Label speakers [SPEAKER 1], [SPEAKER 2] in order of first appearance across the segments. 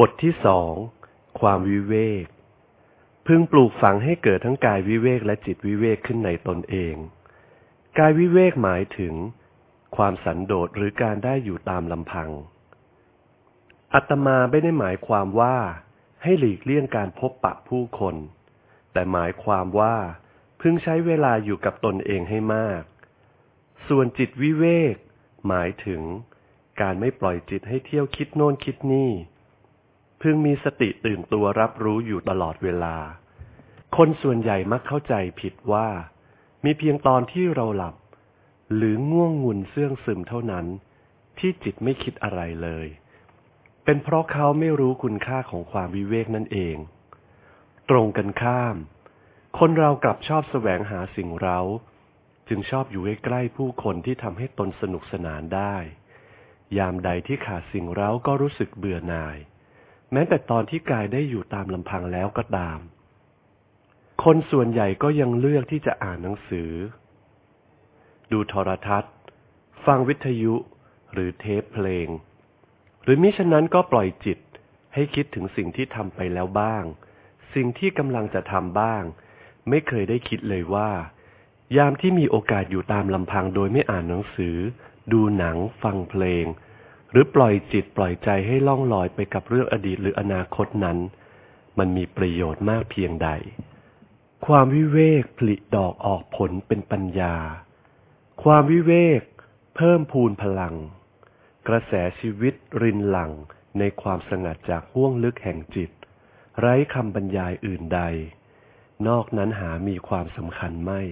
[SPEAKER 1] บทที่สองความวิเวก พึงปลูกฝังให้เกิดทั้งกายวิเวกและจิตวิเวกขึ้นในตนเอง กายวิเวกหมายถึง ความสันโดษหรือการได้อยู่ตามลำพัง อัตมาไม่ได้หมายความว่าให้หลีกเลี่ยงการพบปะผู้คน แต่หมายความว่า พึงใช้เวลาอยู่กับตนเองให้มาก ส่วนจิตวิเวก หมายถึง การไม่ปล่อยจิตให้เที่ยวคิดโน่นคิดนี่ พึงมีสติตื่นตัวรับรู้อยู่ตลอดเวลา คนส่วนใหญ่มักเข้าใจผิดว่า มีเพียงตอนที่เราหลับ หรือง่วงงุนเสื่องซึมเท่านั้น ที่จิตไม่คิดอะไรเลย เป็นเพราะเขาไม่รู้คุณค่าของความวิเวกนั่นเอง ตรงกันข้าม คนเรากลับชอบแสวงหาสิ่งเร้า จึงชอบอยู่ใกล้ผู้คนที่ทำให้ตนสนุกสนานได้ ยามใดที่ขาดสิ่งเร้าก็รู้สึกเบื่อหน่าย แม้แต่ตอนที่กายได้อยู่ตามลำพังแล้วก็ตาม คนส่วนใหญ่ก็ยังเลือกที่จะอ่านหนังสือ ดูโทรทัศน์ ฟังวิทยุหรือเทปเพลง หรือมิฉะนั้นก็ปล่อยจิตให้คิดถึงสิ่งที่ทำไปแล้วบ้าง สิ่งที่กำลังจะทำบ้าง ไม่เคยได้คิดเลยว่า ยามที่มีโอกาสอยู่ตามลำพังโดยไม่อ่านหนังสือ ดูหนังฟังเพลง รือปล่อยจิตปล่อยใจให้ล่องลอยไปกับเรื่องอดีตหรืออนาคตนั้น มันมีประโยชน์มากเพียงใด ความวิเวกผลิดอกออกผลเป็นปัญญา ความวิเวก เพิ่มพูนพลัง กระแสชีวิตรินหลังในความสงัดจากห้วงลึกแห่งจิต ไร้คำบรรยายอื่นใด นอกนั้นหามีความสำคัญไม่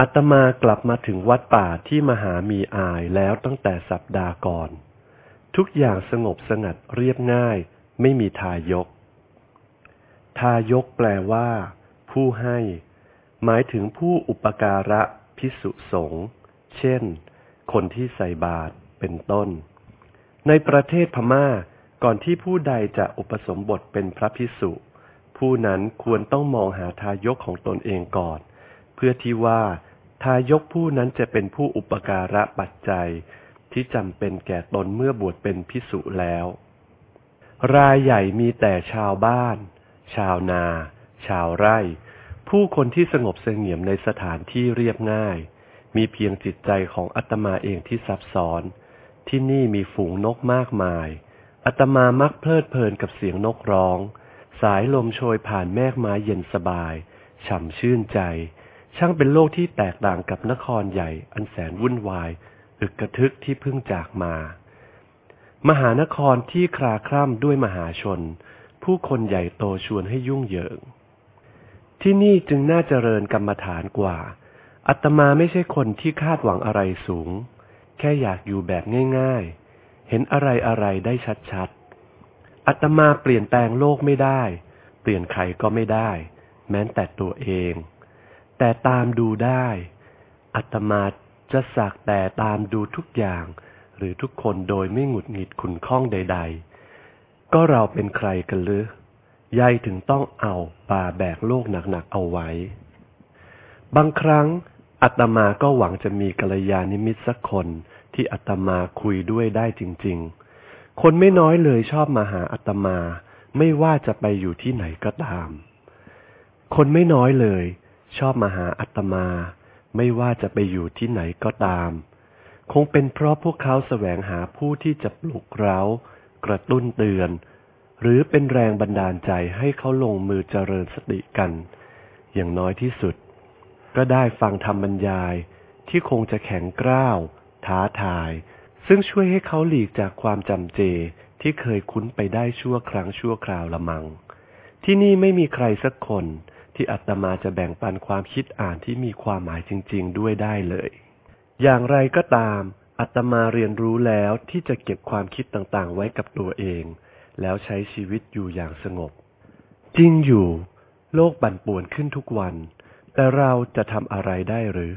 [SPEAKER 1] อาตมากลับมาถึงวัดป่าที่มหามีอายแล้วตั้งแต่สัปดาห์ก่อน ทุกอย่างสงบสงัดเรียบง่าย ไม่มีทายก ทายกแปลว่า ผู้ให้ หมายถึงผู้อุปการะพิสุสงฆ์เช่น คนที่ใส่บาตรเป็นต้น ในประเทศพม่าก่อนที่ผู้ใดจะอุปสมบทเป็นพระพิสุ ผู้นั้นควรต้องมองหาทายกของตนเองก่อน เพื่อที่ว่า ทายกผู้นั้นจะเป็นผู้อุปการะปัจจัยที่จำเป็นแก่ตนเมื่อบวชเป็นพิสุแล้ว รายใหญ่มีแต่ชาวบ้าน ชาวนา ชาวไร่ ผู้คนที่สงบเสงี่ยมในสถานที่เรียบง่าย มีเพียงจิตใจของอัตมาเองที่ซับซ้อน ที่นี่มีฝูงนกมากมายอัตมามักเพลิดเพลินกับเสียงนกร้อง สายลมโชยผ่านแมกไม้เย็นสบาย ฉ่ำชื่นใจ ช่างเป็นโลกที่แตกต่างกับนครใหญ่ อันแสนวุ่นวายอึกกระทึกที่เพิ่งจากมา มหานครที่คลาคล่ำด้วยมหาชน ผู้คนใหญ่โตชวนให้ยุ่งเหยิง ที่นี่จึงน่าเจริญกรรมฐานกว่า อัตมาไม่ใช่คนที่คาดหวังอะไรสูง แค่อยากอยู่แบบง่ายๆ เห็นอะไรอะไรได้ชัดๆ อัตมาเปลี่ยนแปลงโลกไม่ได้ เปลี่ยนใครก็ไม่ได้ แม้แต่ตัวเอง แต่ตามดูได้ อัตมาจะสักแต่ตามดูทุกอย่าง หรือทุกคนโดยไม่หงุดหงิดขุนข้องใด ๆ ก็เราเป็นใครกันหรือยายถึงต้องเอาปาแบกโลกหนักๆเอาไว้ บางครั้งอัตมาก็หวังจะมีกัลยาณมิตรสักคนที่อัตมาคุยด้วยได้จริง ๆ คนไม่น้อยเลยชอบมาหาอัตมา ไม่ว่าจะไปอยู่ที่ไหนก็ตาม คนไม่น้อยเลย ชอบมาหาอัตมา ไม่ว่าจะไปอยู่ที่ไหนก็ตาม คงเป็นเพราะพวกเขาแสวงหาผู้ที่จะปลุกเร้า กระตุ้นเตือน หรือเป็นแรงบันดาลใจให้เขาลงมือเจริญสติกัน อย่างน้อยที่สุด ก็ได้ฟังธรรมบรรยายที่คงจะแข็งกร้าว ท้าทาย ซึ่งช่วยให้เขาหลีกจากความจำเจที่เคยคุ้นไปได้ชั่วครั้งชั่วคราวละมัง ที่นี่ไม่มีใครสักคน ที่อัตมาจะแบ่งปันความคิดอ่านที่มีความหมายจริง ๆ ด้วยได้เลย อย่างไรก็ตามอัตมาเรียนรู้แล้วที่จะเก็บความคิดต่างๆ ไว้กับตัวเอง แล้วใช้ชีวิตอยู่อย่างสงบ จริงอยู่ โลกปั่นป่วนขึ้นทุกวัน แต่เราจะทำอะไรได้หรือ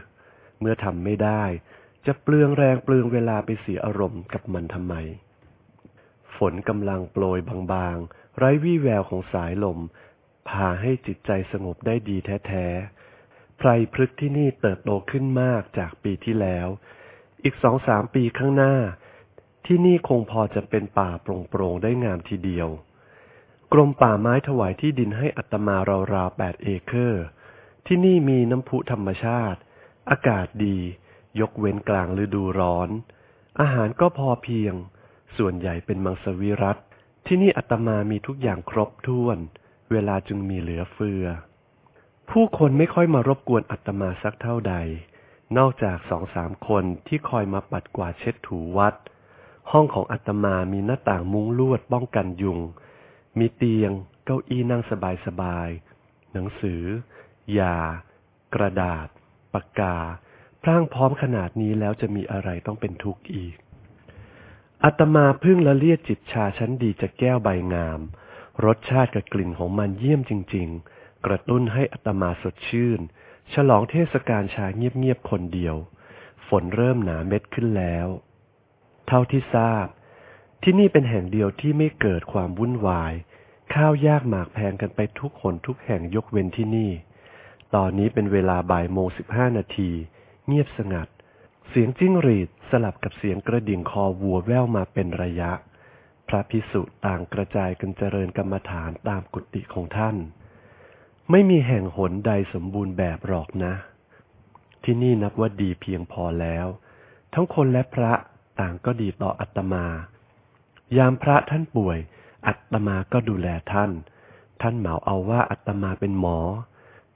[SPEAKER 1] เมื่อทำไม่ได้ จะเปลืองแรงเปลืองเวลาไปเสียอารมณ์กับมันทำไม ฝนกำลังโปรยบางๆ ไร้วี่แววของสายลม พาให้จิตใจสงบได้ดีแท้ๆ ไพรพฤกที่นี่เติบโตขึ้นมากจากปีที่แล้ว อีกสองสามปีข้างหน้า ที่นี่คงพอจะเป็นป่าโปร่งๆได้งามทีเดียว กรมป่าไม้ถวายที่ดินให้อัตมาราวๆแปดเอเคอร์ ที่นี่มีน้ำพุธรรมชาติ อากาศดี ยกเว้นกลางฤดูร้อน อาหารก็พอเพียง ส่วนใหญ่เป็นมังสวิรัตที่นี่อัตมามีทุกอย่างครบถ้วน เวลาจึงมีเหลือเฟือ ผู้คนไม่ค่อยมารบกวนอัตมาสักเท่าใด นอกจากสองสามคนที่คอยมาปัดกวาดเช็ดถูวัด ห้องของอัตมามีหน้าต่างมุ้งลวดป้องกันยุง มีเตียง เก้าอี้นั่งสบายๆหนังสือ ยา กระดาษ ปากกา พร่างพร้อมขนาดนี้แล้วจะมีอะไรต้องเป็นทุกข์อีกอัตมาพึ่งละเลียดจิบชาชั้นดีจากแก้วใบงาม รสชาติกับกลิ่นของมันเยี่ยมจริง ๆ กระตุ้นให้อัตมาสดชื่น ฉลองเทศกาลชาเงียบๆคนเดียว ฝนเริ่มหนาเม็ดขึ้นแล้ว เท่าที่ทราบ ที่นี่เป็นแห่งเดียวที่ไม่เกิดความวุ่นวาย ข้าวยากหมากแพงกันไปทุกคนทุกแห่งยกเว้นที่นี่ ตอนนี้เป็นเวลาบ่ายโมงสิบห้านาที เงียบสงัด เสียงจิ้งหรีดสลับกับเสียงกระดิ่งคอวัวแว่วมาเป็นระยะ พระพิสุต่างกระจายกันเจริญกรรมฐานตามกุฏิของท่าน ไม่มีแห่งหนใดสมบูรณ์แบบหรอกนะ ที่นี่นับว่าดีเพียงพอแล้ว ทั้งคนและพระต่างก็ดีต่ออัตมา ยามพระท่านป่วย อัตมาก็ดูแลท่าน ท่านเหมาเอาว่าอัตมาเป็นหมอ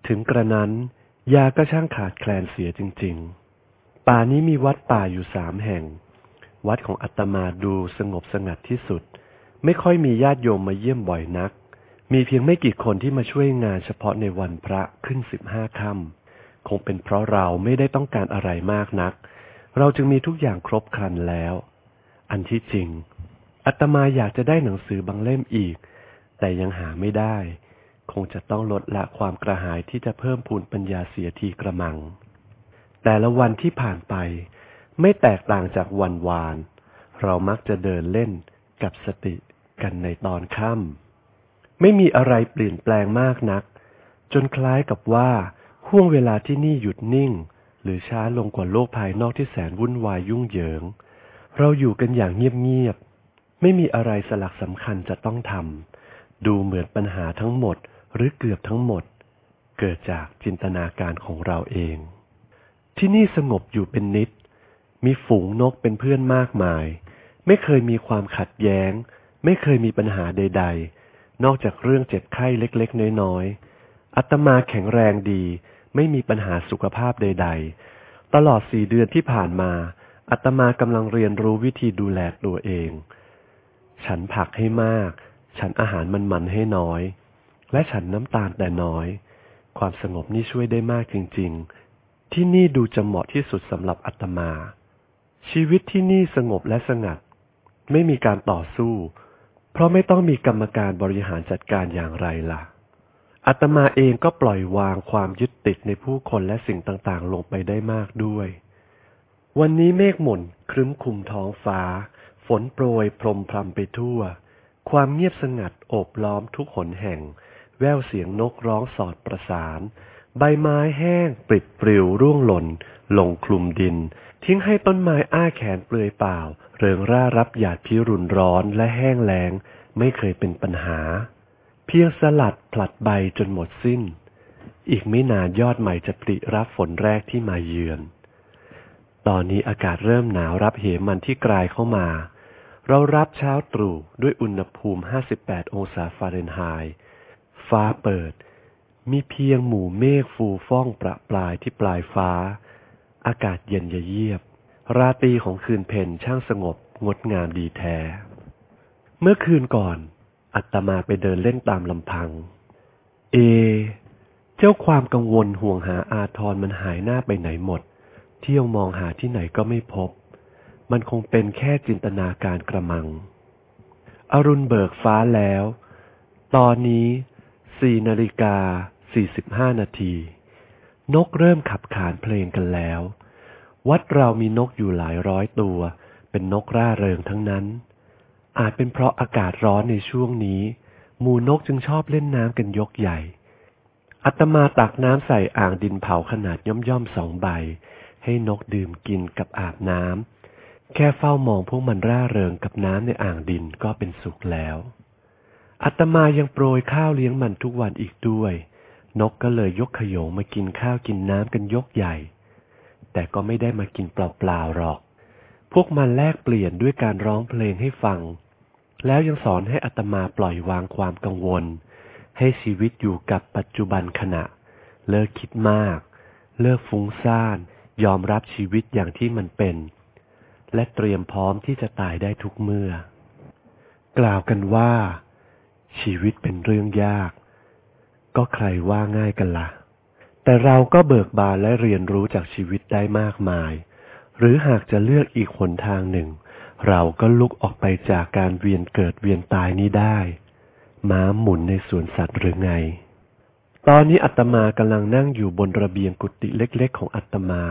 [SPEAKER 1] ถึงกระนั้น ยาก็ช่างขาดแคลนเสียจริง ๆ ป่านี้มีวัดป่าอยู่สามแห่ง วัดของอัตมาดูสงบสงัดที่สุด ไม่ค่อยมีญาติโยมมาเยี่ยมบ่อยนัก มีเพียงไม่กี่คนที่มาช่วยงานเฉพาะในวันพระขึ้นสิบห้าค่ำคงเป็นเพราะเราไม่ได้ต้องการอะไรมากนัก เราจึงมีทุกอย่างครบครันแล้ว อันที่จริงอัตมาอยากจะได้หนังสือบางเล่มอีก แต่ยังหาไม่ได้ คงจะต้องลดละความกระหายที่จะเพิ่มพูนปัญญาเสียทีกระมัง แต่ละวันที่ผ่านไป ไม่แตกต่างจากวันวาน เรามักจะเดินเล่นกับสติกันในตอนค่ำไม่มีอะไรเปลี่ยนแปลงมากนัก จนคล้ายกับว่าห่วงเวลาที่นี่หยุดนิ่ง หรือช้าลงกว่าโลกภายนอกที่แสนวุ่นวายยุ่งเหยิง เราอยู่กันอย่างเงียบๆไม่มีอะไรสลักสำคัญจะต้องทำดูเหมือนปัญหาทั้งหมดหรือเกือบทั้งหมด เกิดจากจินตนาการของเราเอง ที่นี่สงบอยู่เป็นนิด มีฝูงนกเป็นเพื่อนมากมาย ไม่เคยมีความขัดแย้ง ไม่เคยมีปัญหาใด ๆ นอกจากเรื่องเจ็บไข้เล็กๆ น้อยๆ อัตมาแข็งแรงดี ไม่มีปัญหาสุขภาพใด ๆ ตลอดสี่เดือนที่ผ่านมา อัตมากำลังเรียนรู้วิธีดูแลตัวเอง ฉันผักให้มาก ฉันอาหารมันๆให้น้อย และฉันน้ำตาลแต่น้อย ความสงบนี่ช่วยได้มากจริง ๆ ที่นี่ดูจะเหมาะที่สุดสำหรับอัตมา ชีวิตที่นี่สงบและสงัด ไม่มีการต่อสู้ เพราะไม่ต้องมีกรรมการบริหารจัดการอย่างไรล่ะอัตมาเองก็ปล่อยวางความยึดติดในผู้คนและสิ่งต่างๆ ลงไปได้มากด้วย วันนี้เมฆหม่นครึ้มคลุมท้องฟ้า ฝนโปรยพรมพรำไปทั่ว ความเงียบสงัดโอบล้อมทุกหนแห่ง แววเสียงนกร้องสอดประสาน ใบไม้แห้งปลิดปลิวร่วงหล่น ลงคลุมดิน ทิ้งให้ต้นไม้อ้าแขนเปลือยเปล่า เริงร่ารับหยาดพิรุณร้อนและแห้งแล้ง ไม่เคยเป็นปัญหา เพียงสลัดผลัดใบจนหมดสิ้น อีกไม่นานยอดใหม่จะปริรับฝนแรกที่มาเยือน ตอนนี้อากาศเริ่มหนาวรับเหมันที่กลายเข้ามา เรารับเช้าตรู่ด้วยอุณหภูมิ 58 องศาฟาเรนไฮต์ฟ้าเปิด มีเพียงหมู่เมฆฟูฟ่องประปลายที่ปลายฟ้า อากาศเย็นเยียบ ราตรีของคืนเพ็ญช่างสงบงดงามดีแท้ เมื่อคืนก่อน อัตมาไปเดินเล่นตามลำพัง เอ เจ้าความกังวลห่วงหาอาทรมันหายหน้าไปไหนหมด เที่ยวมองหาที่ไหนก็ไม่พบ มันคงเป็นแค่จินตนาการกระมัง อรุณเบิกฟ้าแล้ว ตอนนี้สี่นาฬิกาสี่สิบห้านาที นกเริ่มขับขานเพลงกันแล้ว วัดเรามีนกอยู่หลายร้อยตัว เป็นนกร่าเริงทั้งนั้น อาจเป็นเพราะอากาศร้อนในช่วงนี้ หมู่นกจึงชอบเล่นน้ำกันยกใหญ่ อัตมาตักน้ำใส่อ่างดินเผาขนาดย่อมๆสองใบ ให้นกดื่มกินกับอาบน้ำ แค่เฝ้ามองพวกมันร่าเริงกับน้ำในอ่างดินก็เป็นสุขแล้วอาตมายังโปรยข้าวเลี้ยงมันทุกวันอีกด้วย นกก็เลยยกขยงมากินข้าวกินน้ำกันยกใหญ่ แต่ก็ไม่ได้มากินเปล่าๆหรอก พวกมันแลกเปลี่ยนด้วยการร้องเพลงให้ฟัง แล้วยังสอนให้อัตมาปล่อยวางความกังวล ให้ชีวิตอยู่กับปัจจุบันขณะ เลิกคิดมาก เลิกฟุ้งซ่าน ยอมรับชีวิตอย่างที่มันเป็น และเตรียมพร้อมที่จะตายได้ทุกเมื่อ กล่าวกันว่า ชีวิตเป็นเรื่องยาก ก็ใครว่าง่ายกันละ่ะ แต่เราก็เบิกบานและเรียนรู้จากชีวิตได้มากมาย หรือหากจะเลือกอีกหนทางหนึ่ง เราก็ลุกออกไปจากการเวียนเกิดเวียนตายนี้ได้ ม้าหมุนในสวนสัตว์หรือไง ตอนนี้อัตมากำลังนั่งอยู่บนระเบียงกุฏิเล็กๆ ของอัตมา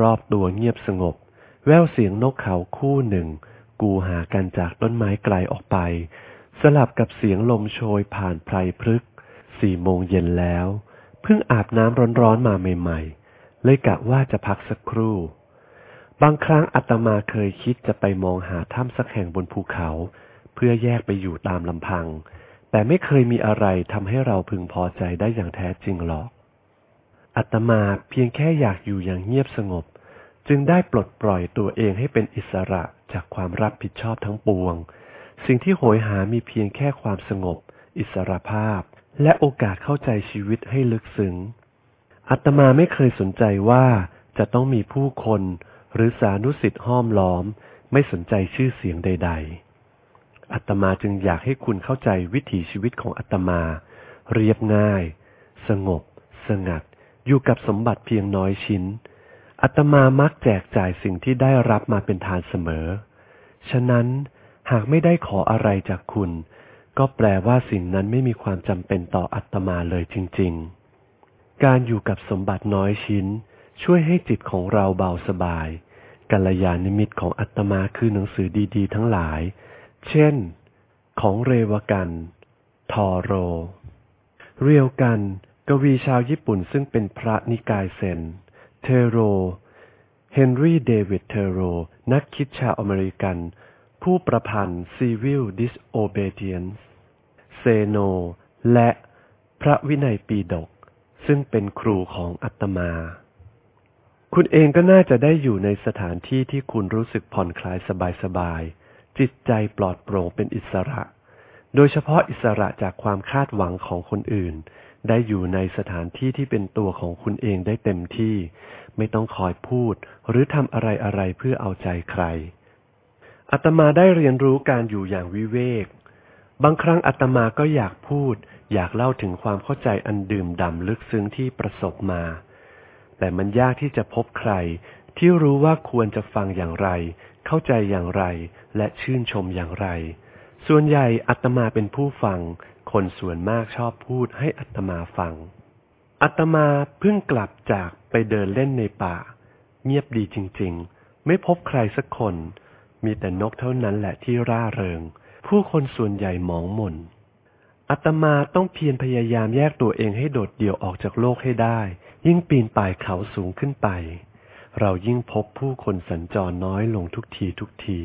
[SPEAKER 1] รอบๆตัวเงียบสงบ แววเสียงนกเขาคู่หนึ่ง กูหากันจากต้นไม้ไกลออกไป สลับกับเสียงลมโชยผ่านไพรพฤกษ์ สี่โมงเย็นแล้ว เพิ่งอาบน้ำร้อนๆมาใหม่ ๆ เลยกะว่าจะพักสักครู่ บางครั้งอาตมาเคยคิดจะไปมองหาถ้ำสักแห่งบนภูเขา เพื่อแยกไปอยู่ตามลำพัง แต่ไม่เคยมีอะไรทำให้เราพึงพอใจได้อย่างแท้จริงหรอกอาตมาเพียงแค่อยากอยู่อย่างเงียบสงบ จึงได้ปลดปล่อยตัวเองให้เป็นอิสระจากความรับผิดชอบทั้งปวง สิ่งที่โหยหามีเพียงแค่ความสงบ อิสรภาพ และโอกาสเข้าใจชีวิตให้ลึกซึ้งอาตมาไม่เคยสนใจว่าจะต้องมีผู้คนหรือสานุสิทธิ์ห้อมล้อม ไม่สนใจชื่อเสียงใด ๆอาตมาจึงอยากให้คุณเข้าใจวิถีชีวิตของอาตมา เรียบง่าย สงบ สงัด อยู่กับสมบัติเพียงน้อยชิ้นอาตมามักแจกจ่ายสิ่งที่ได้รับมาเป็นทานเสมอ ฉะนั้นหากไม่ได้ขออะไรจากคุณ ก็แปลว่าสิ่งนั้นไม่มีความจำเป็นต่ออาตมาเลยจริง ๆ การอยู่กับสมบัติน้อยชิ้น ช่วยให้จิตของเราเบาสบายกัลยาณมิตรของอาตมาคือหนังสือดีๆ ทั้งหลาย เช่น ของเรวกัน ทอโร เรียวกัน กวีชาวญี่ปุ่นซึ่งเป็นพระนิกายเซน เทโร เฮนรี่เดวิดเทโร นักคิดชาวอเมริกัน ผู้ประพันธ์ Civil Disobedience เซโน และพระวินัยปีดก ซึ่งเป็นครูของอัตมา คุณเองก็น่าจะได้อยู่ในสถานที่ที่คุณรู้สึกผ่อนคลายสบายๆ จิตใจปลอดโปร่งเป็นอิสระ โดยเฉพาะอิสระจากความคาดหวังของคนอื่น ได้อยู่ในสถานที่ที่เป็นตัวของคุณเองได้เต็มที่ ไม่ต้องคอยพูด หรือทำอะไรๆเพื่อเอาใจใคร อาตมาได้เรียนรู้การอยู่อย่างวิเวก บางครั้งอาตมาก็อยากพูด อยากเล่าถึงความเข้าใจอันดื่มด่ำลึกซึ้งที่ประสบมา แต่มันยากที่จะพบใคร ที่รู้ว่าควรจะฟังอย่างไร เข้าใจอย่างไร และชื่นชมอย่างไร ส่วนใหญ่อาตมาเป็นผู้ฟัง คนส่วนมากชอบพูดให้อาตมาฟังอาตมาเพิ่งกลับจากไปเดินเล่นในป่า เงียบดีจริงๆ ไม่พบใครสักคน มีแต่นกเท่านั้นแหละที่ร่าเริง ผู้คนส่วนใหญ่หมองหม่นอาตมาต้องเพียรพยายามแยกตัวเองให้โดดเดี่ยวออกจากโลกให้ได้ ยิ่งปีนป่ายเขาสูงขึ้นไป เรายิ่งพบผู้คนสัญจรน้อยลงทุกทีทุกที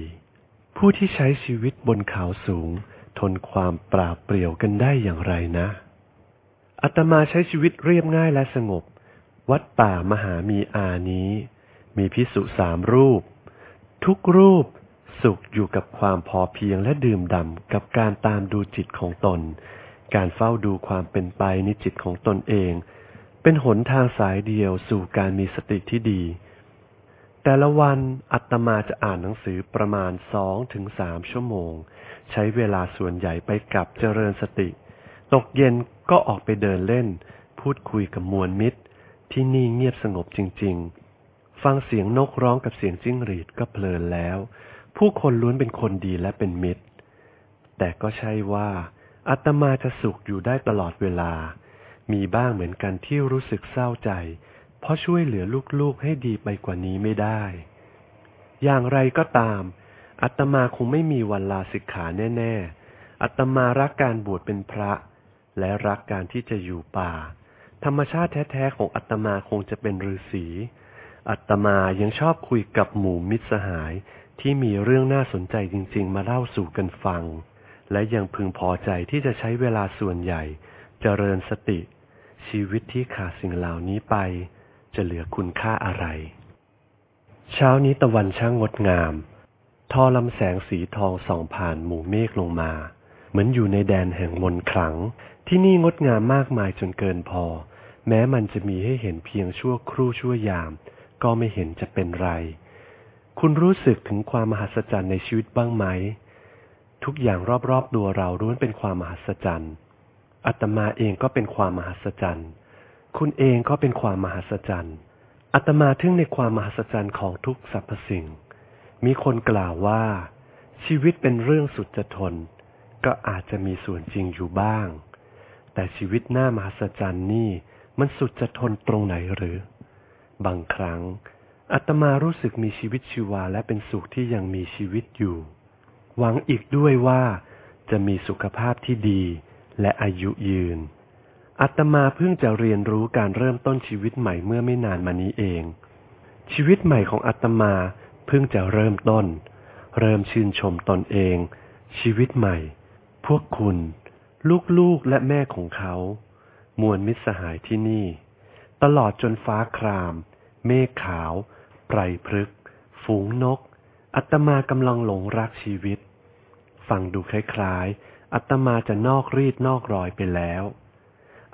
[SPEAKER 1] ผู้ที่ใช้ชีวิตบนเขาสูง ทนความปราบเปรี่ยวกันได้อย่างไรนะอาตมาใช้ชีวิตเรียบง่ายและสงบ วัดป่ามหามีอานี้ มีพิสุสามรูป ทุกรูป สุขอยู่กับความพอเพียงและดื่มด่ำกับการตามดูจิตของตน การเฝ้าดูความเป็นไปในจิตของตนเอง เป็นหนทางสายเดียวสู่การมีสติที่ดี แต่ละวันอัตมาจะอ่านหนังสือประมาณสองถึงสามชั่วโมง ใช้เวลาส่วนใหญ่ไปกับเจริญสติ ตกเย็นก็ออกไปเดินเล่น พูดคุยกับมวลมิตร ที่นี่เงียบสงบจริง ๆ ฟังเสียงนกร้องกับเสียงจิ้งหรีดก็เพลินแล้ว ผู้คนล้วนเป็นคนดีและเป็นมิตร แต่ก็ใช่ว่าอาตมาจะสุขอยู่ได้ตลอดเวลา มีบ้างเหมือนกันที่รู้สึกเศร้าใจ เพราะช่วยเหลือลูกๆให้ดีไปกว่านี้ไม่ได้ อย่างไรก็ตามอาตมาคงไม่มีวันลาสิกขาแน่ๆอาตมารักการบวชเป็นพระ และรักการที่จะอยู่ป่า ธรรมชาติแท้ๆของอาตมาคงจะเป็นฤาษีอัตมายังชอบคุยกับหมู่มิตรสหาย ที่มีเรื่องน่าสนใจจริง ๆ มาเล่าสู่กันฟัง และยังพึงพอใจที่จะใช้เวลาส่วนใหญ่เจริญสติ ชีวิตที่ขาดสิ่งเหล่านี้ไป จะเหลือคุณค่าอะไร เช้านี้ตะวันช่างงดงาม ทอลำแสงสีทองส่องผ่านหมู่เมฆลงมา เหมือนอยู่ในแดนแห่งมนต์ขลัง ที่นี่งดงามมากมายจนเกินพอ แม้มันจะมีให้เห็นเพียงชั่วครู่ชั่วยาม ก็ไม่เห็นจะเป็นไร คุณรู้สึกถึงความมหัศจรรย์ในชีวิตบ้างไหม ทุกอย่างรอบๆตัวเราล้วนเป็นความมหัศจรรย์อาตมาเองก็เป็นความมหัศจรรย์คุณเองก็เป็นความมหัศจรรย์อาตมาทึ่งในความมหัศจรรย์ของทุกสรรพสิ่ง มีคนกล่าวว่า ชีวิตเป็นเรื่องสุดจะทน ก็อาจจะมีส่วนจริงอยู่บ้าง แต่ชีวิตหน้ามหัศจรรย์นี่มันสุดจะทนตรงไหนหรือ บางครั้ง อาตมารู้สึกมีชีวิตชีวาและเป็นสุขที่ยังมีชีวิตอยู่ หวังอีกด้วยว่าจะมีสุขภาพที่ดีและอายุยืนอาตมาเพิ่งจะเรียนรู้การเริ่มต้นชีวิตใหม่เมื่อไม่นานมานี้เอง ชีวิตใหม่ของอาตมาเพิ่งจะเริ่มต้น เริ่มชื่นชมตนเอง ชีวิตใหม่ พวกคุณ ลูกๆและแม่ของเขา มวลมิตรสหายที่นี่ ตลอดจนฟ้าคราม เมฆขาว ไพรพฤกษ์ฝูงนกอาตมากำลังหลงรักชีวิต ฟังดูคล้ายๆอาตมาจะนอกรีดนอกรอยไปแล้ว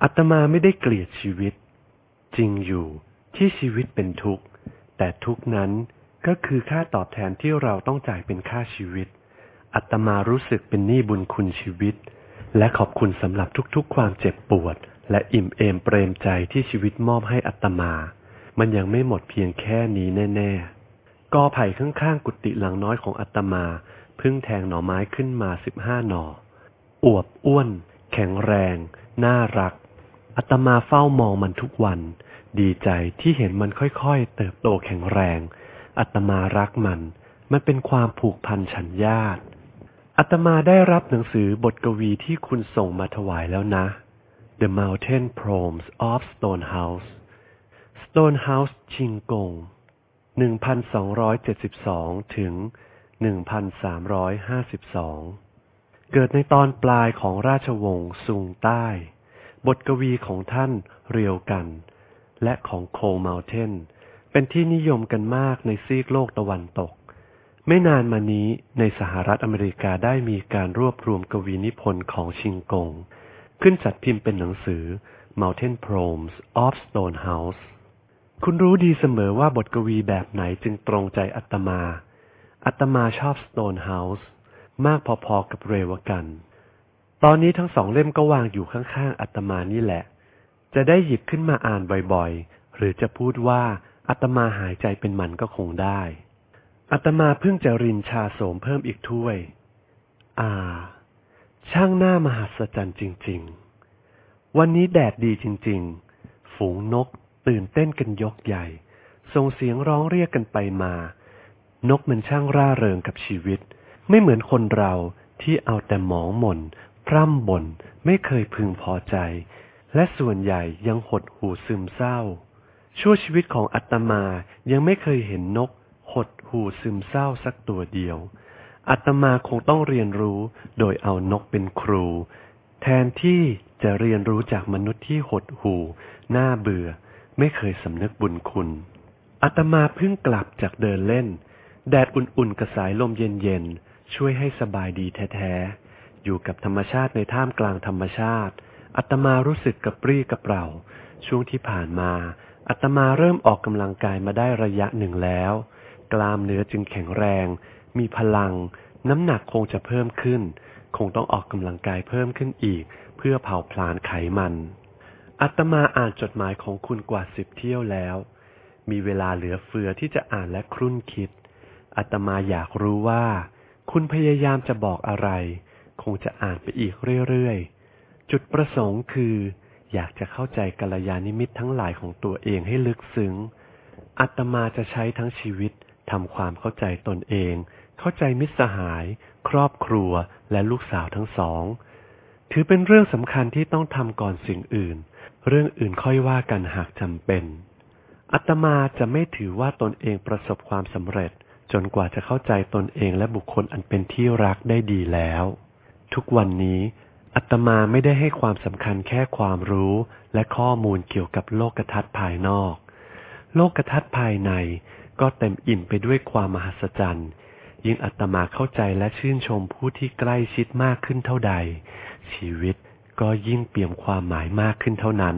[SPEAKER 1] อาตมาไม่ได้เกลียดชีวิต จริงอยู่ที่ชีวิตเป็นทุกข์ แต่ทุกข์นั้นก็คือค่าตอบแทนที่เราต้องจ่ายเป็นค่าชีวิตอาตมารู้สึกเป็นหนี้บุญคุณชีวิต และขอบคุณสำหรับทุกๆ ความเจ็บปวด และอิ่มเอมเปรมใจที่ชีวิตมอบให้อาตมา มันยังไม่หมดเพียงแค่นี้แน่ ๆกอไผ่ข้างๆกุฏิหลังน้อยของอาตมาพิ่งแทงหน่อไม้ขึ้นมาสิบห้าหน่อ อวบอ้วน แข็งแรง น่ารัก อาตมาเฝ้ามองมันทุกวัน ดีใจที่เห็นมันค่อยๆ เติบโตแข็งแรงอาตมารักมัน มันเป็นความผูกพันฉันญาติอาตมาได้รับหนังสือบทกวีที่คุณส่งมาถวายแล้วนะ The Mountain Proms of Stonehouse Stonehouse ชิงกง 1272 ถึง 1352 เกิดในตอนปลายของราชวงศ์ซุงใต้ บทกวีของท่านเรียวกัน และของโคลเมลเทน เป็นที่นิยมกันมากในซีกโลกตะวันตก ไม่นานมานี้ในสหรัฐอเมริกาได้มีการรวบรวมกวีนิพนธ์ของชิงกง ขึ้นจัดพิมพ์เป็นหนังสือ Mountain Poems of Stonehouse คุณรู้ดีเสมอว่าบทกวีแบบไหนจึงตรงใจอัตมา อัตมาชอบ Stonehouse มากพอๆกับเรวกัน ตอนนี้ทั้งสองเล่มก็วางอยู่ข้างๆอัตมานี่แหละ จะได้หยิบขึ้นมาอ่านบ่อยๆ หรือจะพูดว่าอัตมาหายใจเป็นมันก็คงได้ อัตมาเพิ่งจะรินชาโสมเพิ่มอีกถ้วย อ่า ช่างหน้ามหัศจรรย์จริง ๆ วันนี้แดดดีจริง ๆ ฝูงนก ตื่นเต้นกันยกใหญ่ ส่งเสียงร้องเรียกกันไปมา นกมันช่างร่าเริงกับชีวิต ไม่เหมือนคนเราที่เอาแต่หมองหม่น พร่ำบ่นไม่เคยพึงพอใจ และส่วนใหญ่ยังหดหูซึมเศร้า ชั่วชีวิตของอัตมายังไม่เคยเห็นนก หดหูซึมเศร้าสักตัวเดียว อัตมาคงต้องเรียนรู้โดยเอานกเป็นครู แทนที่จะเรียนรู้จากมนุษย์ที่หดหูน่าเบื่อ ไม่เคยสำนึกบุญคุณ อาตมาเพิ่งกลับจากเดินเล่น แดดอุ่นๆกระสายลมเย็นๆ ช่วยให้สบายดีแท้ๆ อยู่กับธรรมชาติในท่ามกลางธรรมชาติอาตมารู้สึกกระปรี้กระเปร่า ช่วงที่ผ่านมาอาตมาเริ่มออกกำลังกายมาได้ระยะหนึ่งแล้ว กล้ามเนื้อจึงแข็งแรง มีพลัง น้ำหนักคงจะเพิ่มขึ้น คงต้องออกกำลังกายเพิ่มขึ้นอีก เพื่อเผาผลาญไขมัน อาตมาอ่านจดหมายของคุณกว่าสิบเที่ยวแล้ว มีเวลาเหลือเฟือที่จะอ่านและครุ่นคิด อาตมาอยากรู้ว่า คุณพยายามจะบอกอะไร คงจะอ่านไปอีกเรื่อยๆ จุดประสงค์คือ อยากจะเข้าใจกัลยาณมิตรทั้งหลายของตัวเองให้ลึกซึ้ง อาตมาจะใช้ทั้งชีวิตทำความเข้าใจตนเอง เข้าใจมิตรสหาย ครอบครัวและลูกสาวทั้งสอง ถือเป็นเรื่องสำคัญที่ต้องทำก่อนสิ่งอื่น เรื่องอื่นค่อยว่ากันหากจำเป็น อัตมาจะไม่ถือว่าตนเองประสบความสำเร็จ จนกว่าจะเข้าใจตนเองและบุคคลอันเป็นที่รักได้ดีแล้ว ทุกวันนี้อัตมาไม่ได้ให้ความสำคัญแค่ความรู้และข้อมูลเกี่ยวกับโลกทัศน์ภายนอก โลกทัศน์ภายในก็เต็มอิ่มไปด้วยความมหัศจรรย์ ยิ่งอัตมาเข้าใจและชื่นชมผู้ที่ใกล้ชิดมากขึ้นเท่าใด ชีวิต ก็ยิ่งเปี่ยมความหมายมากขึ้นเท่านั้น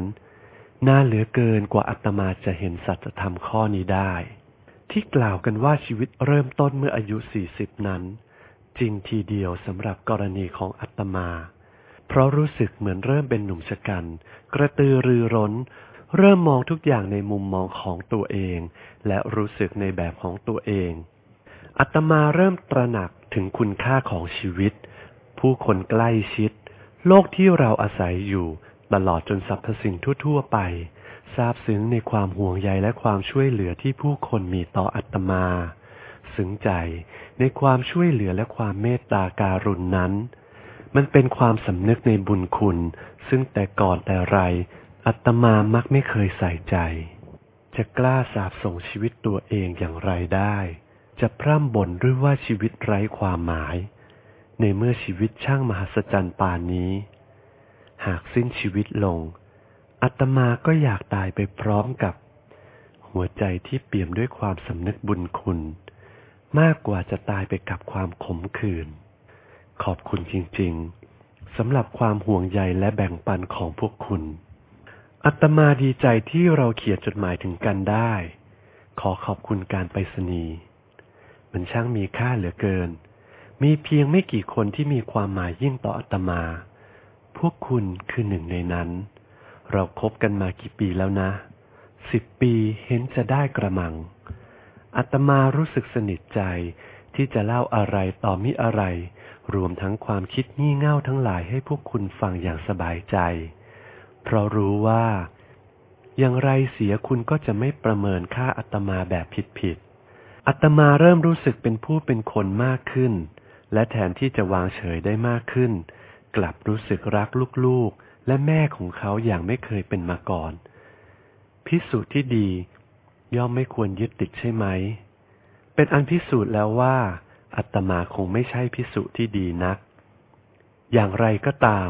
[SPEAKER 1] น่าเหลือเกินกว่าอัตมาจะเห็นสัจธรรมข้อนี้ได้ ที่กล่าวกันว่าชีวิตเริ่มต้นเมื่ออายุสี่สิบนั้น จริงทีเดียวสำหรับกรณีของอัตมา เพราะรู้สึกเหมือนเริ่มเป็นหนุ่มชะกัน กระตือรือร้น เริ่มมองทุกอย่างในมุมมองของตัวเอง และรู้สึกในแบบของตัวเอง อัตมาเริ่มตระหนักถึงคุณค่าของชีวิต ผู้คนใกล้ชิด โลกที่เราอาศัยอยู่ตลอดจนสรรพสิ่งทั่ว ๆ ไปซาบซึ้งในความห่วงใยและความช่วยเหลือที่ผู้คนมีต่ออัตมา ซึ้งใจในความช่วยเหลือและความเมตตาการุณนั้น มันเป็นความสำนึกในบุญคุณ ซึ่งแต่ก่อนแต่ไร อัตมามักไม่เคยใส่ใจ จะกล้าสาบส่งชีวิตตัวเองอย่างไรได้ จะพร่ำบ่นหรือว่าชีวิตไร้ความหมาย ในเมื่อชีวิตช่างมหัศจรรย์ปานนี้ หากสิ้นชีวิตลง อัตมาก็อยากตายไปพร้อมกับ หัวใจที่เปี่ยมด้วยความสำนึกบุญคุณ มากกว่าจะตายไปกับความขมขื่น ขอบคุณจริงๆสำหรับความห่วงใยและแบ่งปันของพวกคุณ อัตมาดีใจที่เราเขียนจดหมายถึงกันได้ ขอขอบคุณการไปรษณีย์มันช่างมีค่าเหลือเกิน มีเพียงไม่กี่คนที่มีความหมายยิ่งต่ออัตมา พวกคุณคือหนึ่งในนั้น เราคบกันมากี่ปีแล้วนะ สิบปีเห็นจะได้กระมังอัตมารู้สึกสนิทใจที่จะเล่าอะไรต่อมิอะไร รวมทั้งความคิดงี่เง่าทั้งหลายให้พวกคุณฟังอย่างสบายใจ เพราะรู้ว่า อย่างไรเสียคุณก็จะไม่ประเมินค่าอัตมาแบบผิดๆอัตมาเริ่มรู้สึกเป็นผู้เป็นคนมากขึ้น และแทนที่จะวางเฉยได้มากขึ้น กลับรู้สึกรักลูกๆ และแม่ของเขาอย่างไม่เคยเป็นมาก่อน พิสูจน์ที่ดี ย่อมไม่ควรยึดติดใช่ไหม เป็นอันพิสูจน์แล้วว่า อัตมาคงไม่ใช่พิสูจน์ที่ดีนัก อย่างไรก็ตาม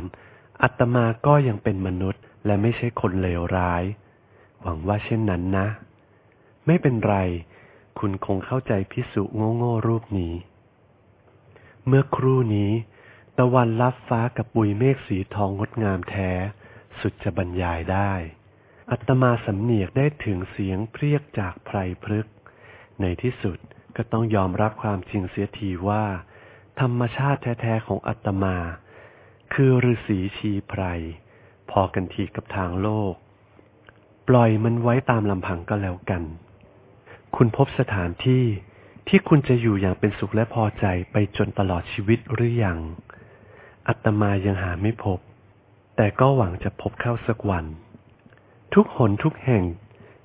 [SPEAKER 1] อัตมาก็ยังเป็นมนุษย์ และไม่ใช่คนเลวร้าย หวังว่าเช่นนั้นนะ ไม่เป็นไร คุณคงเข้าใจพิสุโง่โง่ๆรูปนี้ เมื่อครู่นี้ ตะวันลับฟ้ากับปุยเมฆสีทองงดงามแท้ สุดจะบรรยายได้ อัตมาสำเนียกได้ถึงเสียงเพรียกจากไพรพฤกษ์ในที่สุดก็ต้องยอมรับความจริงเสียทีว่า ธรรมชาติแท้ๆของอัตมา คือฤาษีชีไพร พอกันทีกับทางโลก ปล่อยมันไว้ตามลำพังก็แล้วกัน คุณพบสถานที่ ที่คุณจะอยู่อย่างเป็นสุขและพอใจไปจนตลอดชีวิตหรือยัง อัตมายังหาไม่พบ แต่ก็หวังจะพบเข้าสักวัน ทุกหนทุกแห่ง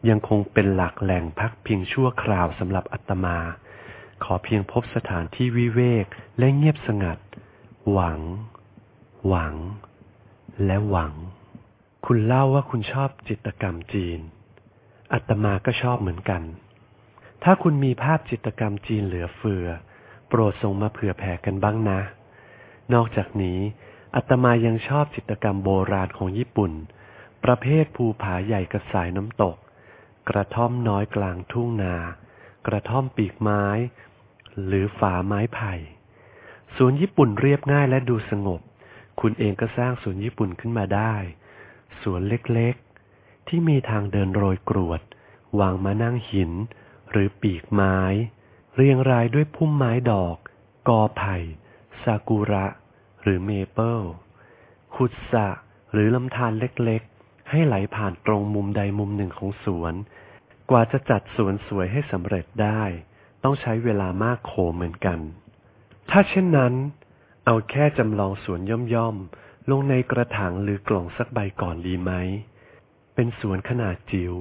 [SPEAKER 1] ยังคงเป็นหลักแหล่งพักพิงชั่วคราวสำหรับอัตมา ขอเพียงพบสถานที่วิเวกและเงียบสงัด หวัง หวัง และหวัง คุณเล่าว่าคุณชอบจิตกรรมจีน อัตมาก็ชอบเหมือนกัน ถ้าคุณมีภาพจิตกรรมจีนเหลือเฟือ โปรดส่งมาเผื่อแผ่กันบ้างนะ นอกจากนี้อัตมายังชอบจิตกรรมโบราณของญี่ปุ่น ประเภทภูผาใหญ่กับสายน้ำตก กระท่อมน้อยกลางทุ่งนา กระท่อมปีกไม้ หรือฝาไม้ไผ่สวนญี่ปุ่นเรียบง่ายและดูสงบ คุณเองก็สร้างสวนญี่ปุ่นขึ้นมาได้ สวนเล็กๆ ที่มีทางเดินโรยกรวด วางมานั่งหิน หรือปีกไม้ เรียงรายด้วยพุ่มไม้ดอก กอไผ่ซากุระ หรือเมเปิลขุดสระหรือลำธารเล็กๆ ให้ไหลผ่านตรงมุมใดมุมหนึ่งของสวน กว่าจะจัดสวนสวยให้สำเร็จได้ ต้องใช้เวลามากโขเหมือนกัน ถ้าเช่นนั้น เอาแค่จำลองสวนย่อมๆ ลงในกระถางหรือกล่องสักใบก่อนดีไหม เป็นสวนขนาดจิ๋ว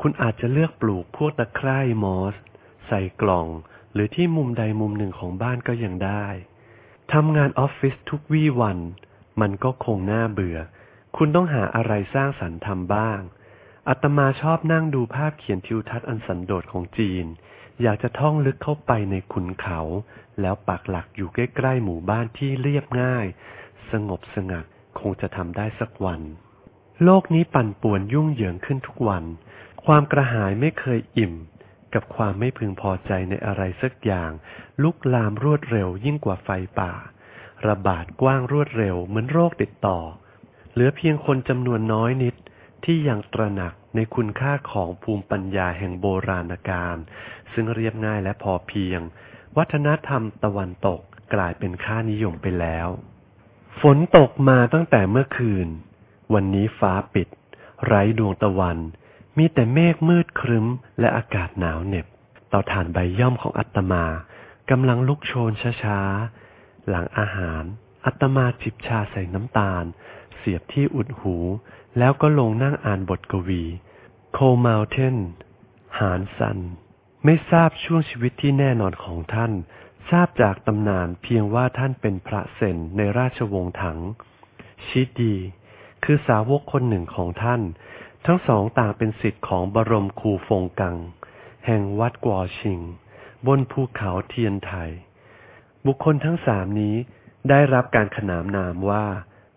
[SPEAKER 1] คุณอาจจะเลือกปลูกพวกตะไคร่มอส ใส่กล่อง หรือที่มุมใดมุมหนึ่งของบ้านก็ยังได้ทำงานออฟฟิศทุกวี่วัน มันก็คงน่าเบื่อ คุณต้องหาอะไรสร้างสรรค์ทำบ้างอาตมาชอบนั่งดูภาพเขียนทิวทัศน์อันสันโดษของจีน อยากจะท่องลึกเข้าไปในขุนเขา แล้วปักหลักอยู่ใกล้ๆหมู่บ้านที่เรียบง่าย สงบสงัดคงจะทำได้สักวัน โลกนี้ปั่นป่วนยุ่งเหยิงขึ้นทุกวัน ความกระหายไม่เคยอิ่ม กับความไม่พึงพอใจในอะไรสักอย่าง ลุกลามรวดเร็วยิ่งกว่าไฟป่า ระบาดกว้างรวดเร็วเหมือนโรคติดต่อ เหลือเพียงคนจำนวนน้อยนิดที่ยังตระหนักในคุณค่าของภูมิปัญญาแห่งโบราณกาลซึ่งเรียบง่ายและพอเพียง วัฒนธรรมตะวันตกกลายเป็นค่านิยมไปแล้ว ฝนตกมาตั้งแต่เมื่อคืน วันนี้ฟ้าปิด ไร้ดวงตะวัน มีแต่เมฆมืดครึ้มและอากาศหนาวเหน็บเตาถ่านใบย่อมของอัตมากำลังลุกโชนช้าๆ หลังอาหาร อัตมาจิบชาใส่น้ำตาล เสียบที่อุดหู แล้วก็ลงนั่งอ่านบทกวี โคม o ลเทนหานสัน ไม่ทราบช่วงชีวิตที่แน่นอนของท่าน ทราบจากตำนานเพียงว่าท่านเป็นพระเซนในราชวงศ์ถัง ชิดดี คือสาวกคนหนึ่งของท่าน ทั้งสองต่างเป็นสิทธิ์ของบรมครูฟงกัง แห่งวัดกวอชิง บนภูเขาเทียนไทย บุคคลทั้งสามนี้ได้รับการขนามนามว่า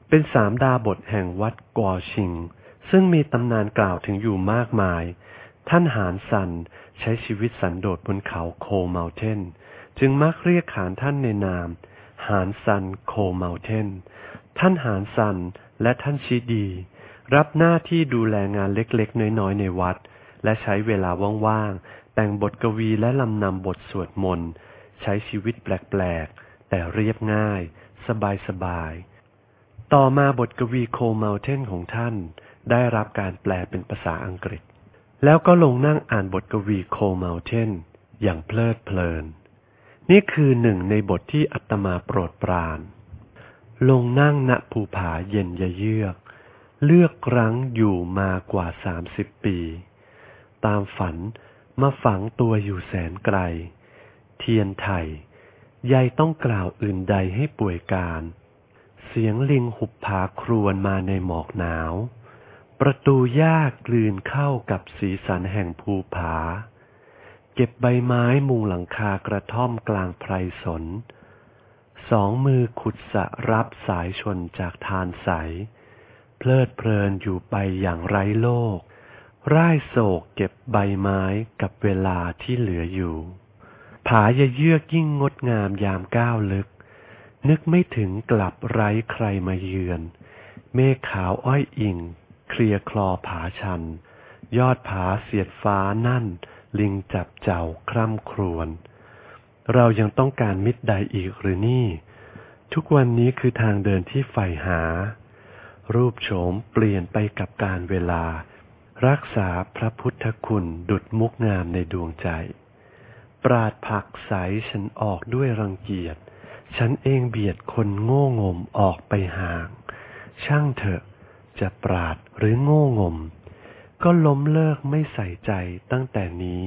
[SPEAKER 1] เป็นสามดาบสแห่งวัดกวอชิง ซึ่งมีตำนานกล่าวถึงอยู่มากมาย ท่านหานสันใช้ชีวิตสันโดษบนเขา Cold Mountain จึงมักเรียกขานท่านในนาม หานสัน Cold Mountain ท่านหานสันและท่านชีดี รับหน้าที่ดูแลงานเล็กๆ น้อยๆ ในวัด และใช้เวลาว่างๆ แต่งบทกวีและลำนำบทสวดมนต์ ใช้ชีวิตแปลกๆ แต่เรียบง่าย สบายๆ ต่อมาบทกวีโคเมลเทนของท่าน ได้รับการแปลเป็นภาษาอังกฤษ แล้วก็ลงนั่งอ่านบทกวีโคเมลเทนอย่างเพลิดเพลิน นี่คือหนึ่งในบทที่อัตมาโปรดปราน ลงนั่งณภูผาเย็นยะเยือก เลือกรั้งอยู่มากว่าสามสิบปี ตามฝันมาฝังตัวอยู่แสนไกล เทียนไทยยายต้องกล่าวอื่นใดให้ป่วยการ เสียงลิงหุบผาครวนมาในหมอกหนาว ประตูยากกลืนเข้ากับสีสันแห่งภูผา เก็บใบไม้มุงหลังคากระท่อมกลางไพรสน สองมือขุดสะรับสายชนจากทานใส เพลิดเพลินอยู่ไปอย่างไร้โลก ร่ายโศกเก็บใบไม้กับเวลาที่เหลืออยู่ ผายะเยือกยิ่งงดงามยามก้าวลึก นึกไม่ถึงกลับไร้ใครมาเยือน เมฆขาวอ้อยอิง เคลียคลอผาชัน ยอดผาเสียดฟ้านั่น ลิงจับเจ้าคร่ำครวญเรายังต้องการมิตรใดอีกหรือนี่ ทุกวันนี้คือทางเดินที่ใฝ่หา รูปโฉมเปลี่ยนไปกับการเวลา รักษาพระพุทธคุณดุดมุกงามในดวงใจ ปราดผักใสฉันออกด้วยรังเกียจ ฉันเองเบียดคนโง่งมออกไปห่าง ช่างเถอะจะปราดหรือโง่งม ก็ล้มเลิกไม่ใส่ใจตั้งแต่นี้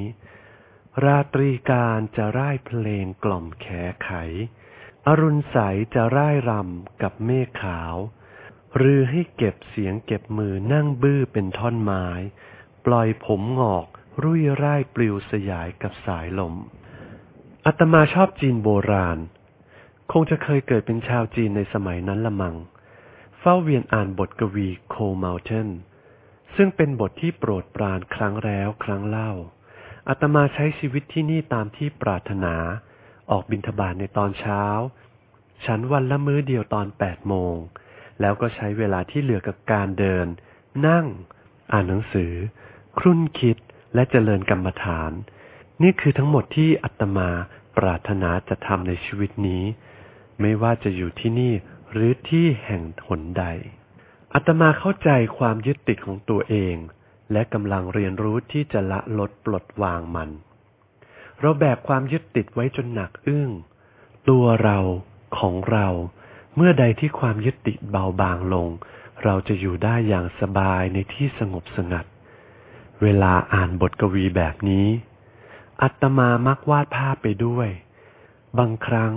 [SPEAKER 1] ราตรีการจะร่ายเพลงกล่อมแขไข อรุณใสจะร่ายรำกับเมฆขาว รือให้เก็บเสียงเก็บมือนั่งบื้อเป็นท่อนไม้ ปล่อยผมงอก รุ่ยร่ายปลิวสยายกับสายลมอาตมาชอบจีนโบราณ คงจะเคยเกิดเป็นชาวจีนในสมัยนั้นละมัง เฝ้าเวียนอ่านบทกวีโคเมลเทนซึ่งเป็นบทที่โปรดปรานครั้งแล้วครั้งเล่าอาตมาใช้ชีวิตที่นี่ตามที่ปรารถนา ออกบิณฑบาตในตอนเช้า ฉันวันละมื้อเดียวตอนแปดโมง แล้วก็ใช้เวลาที่เหลือกับการเดิน นั่ง อ่านหนังสือ ครุ่นคิดและเจริญกรรมฐาน นี่คือทั้งหมดที่อาตมาปรารถนาจะทำในชีวิตนี้ ไม่ว่าจะอยู่ที่นี่หรือที่แห่งหนใดอาตมาเข้าใจความยึดติดของตัวเอง และกำลังเรียนรู้ที่จะละลดปลดวางมัน เราแบกความยึดติดไว้จนหนักอึ้ง ตัวเราของเรา เมื่อใดที่ความยึดติดเบาบางลง เราจะอยู่ได้อย่างสบายในที่สงบสงัด เวลาอ่านบทกวีแบบนี้ อัตมามักวาดภาพไปด้วย บางครั้ง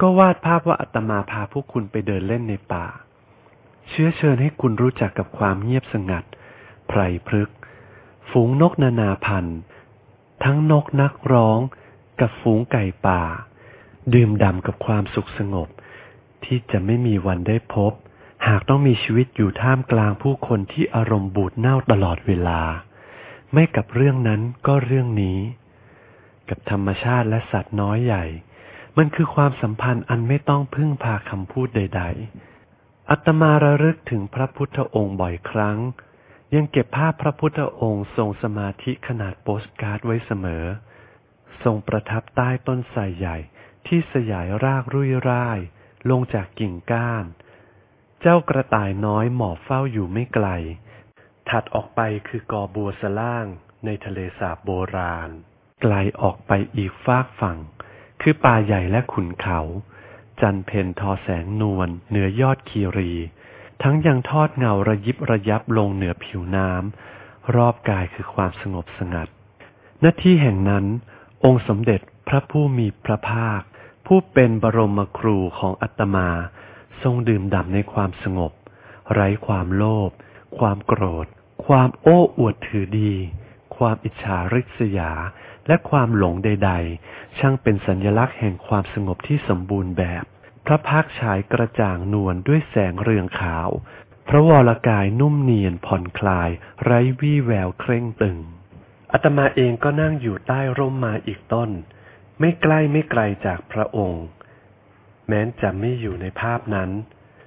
[SPEAKER 1] ก็วาดภาพว่าอัตมาพาพวกคุณไปเดินเล่นในป่า เชื้อเชิญให้คุณรู้จักกับความเงียบสงัด ไพรพฤกฝูงนกนานาพันธุ์ ทั้งนกนักร้อง กับฝูงไก่ป่า ดื่มด่ำกับความสุขสงบ ที่จะไม่มีวันได้พบ หากต้องมีชีวิตอยู่ท่ามกลางผู้คนที่อารมณ์บูดเน่าตลอดเวลา ไม่กับเรื่องนั้นก็เรื่องนี้ กับธรรมชาติและสัตว์น้อยใหญ่ มันคือความสัมพันธ์อันไม่ต้องพึ่งพาคำพูดใด ๆ อัตมาระลึกถึงพระพุทธองค์บ่อยครั้ง ยังเก็บภาพพระพุทธองค์ทรงสมาธิขนาดโปสการ์ดไว้เสมอ ทรงประทับใต้ต้นไทรใหญ่ที่สยายรากรุ่ยร่าย ลงจากกิ่งก้าน เจ้ากระต่ายน้อยหมอบเฝ้าอยู่ไม่ไกล ถัดออกไปคือกอบัวสล่างในทะเลสาบโบราณ ไกลออกไปอีกฟากฝั่ง คือป่าใหญ่และขุนเขา จันเพนทอแสงนวลเหนือยอดคีรี ทั้งยังทอดเงาระยิบระยับลงเหนือผิวน้ำรอบกายคือความสงบสงัดณที่แห่งนั้น องค์สมเด็จพระผู้มีพระภาค ผู้เป็นบรมครูของอัตมา ทรงดื่มด่ำในความสงบ ไร้ความโลภความโกรธ ความโอ้อวดถือดี ความอิจฉาริษยา และความหลงใด ๆ ช่างเป็นสัญลักษณ์แห่งความสงบที่สมบูรณ์แบบ พระพักฉายกระจ่างนวลด้วยแสงเรืองขาว พระวรกายนุ่มเนียนผ่อนคลาย ไร้วี่แววเคร่งตึงอาตมาเองก็นั่งอยู่ใต้ร่มม้อีกต้น ไม่ใกล้ไม่ไกลจากพระองค์ แม้นจะไม่อยู่ในภาพนั้น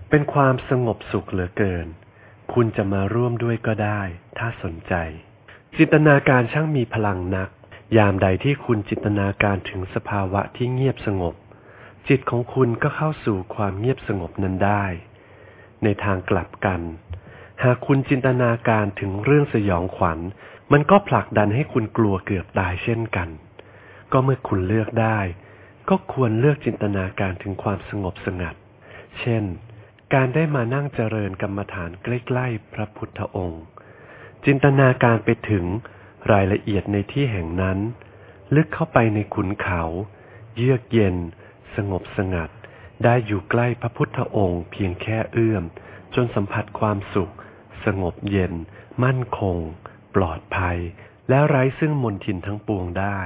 [SPEAKER 1] เป็นความสงบสุขเหลือเกิน คุณจะมาร่วมด้วยก็ได้ ถ้าสนใจ จินตนาการช่างมีพลังนัก ยามใดที่คุณจินตนาการถึงสภาวะที่เงียบสงบ จิตของคุณก็เข้าสู่ความเงียบสงบนั้นได้ ในทางกลับกัน หากคุณจินตนาการถึงเรื่องสยองขวัญ มันก็ผลักดันให้คุณกลัวเกือบตายเช่นกัน ก็เมื่อคุณเลือกได้ ก็ควรเลือกจินตนาการถึงความสงบสงัด เช่น การได้มานั่งเจริญกรรมฐานใกล้ๆพระพุทธองค์ จินตนาการไปถึงรายละเอียดในที่แห่งนั้น ลึกเข้าไปในขุนเขา เยือกเย็น สงบสงัด ได้อยู่ใกล้พระพุทธองค์ เพียงแค่เอื้อม จนสัมผัสความสุข สงบเย็น มั่นคง ปลอดภัย และไร้ซึ่งมนทินทั้งปวงได้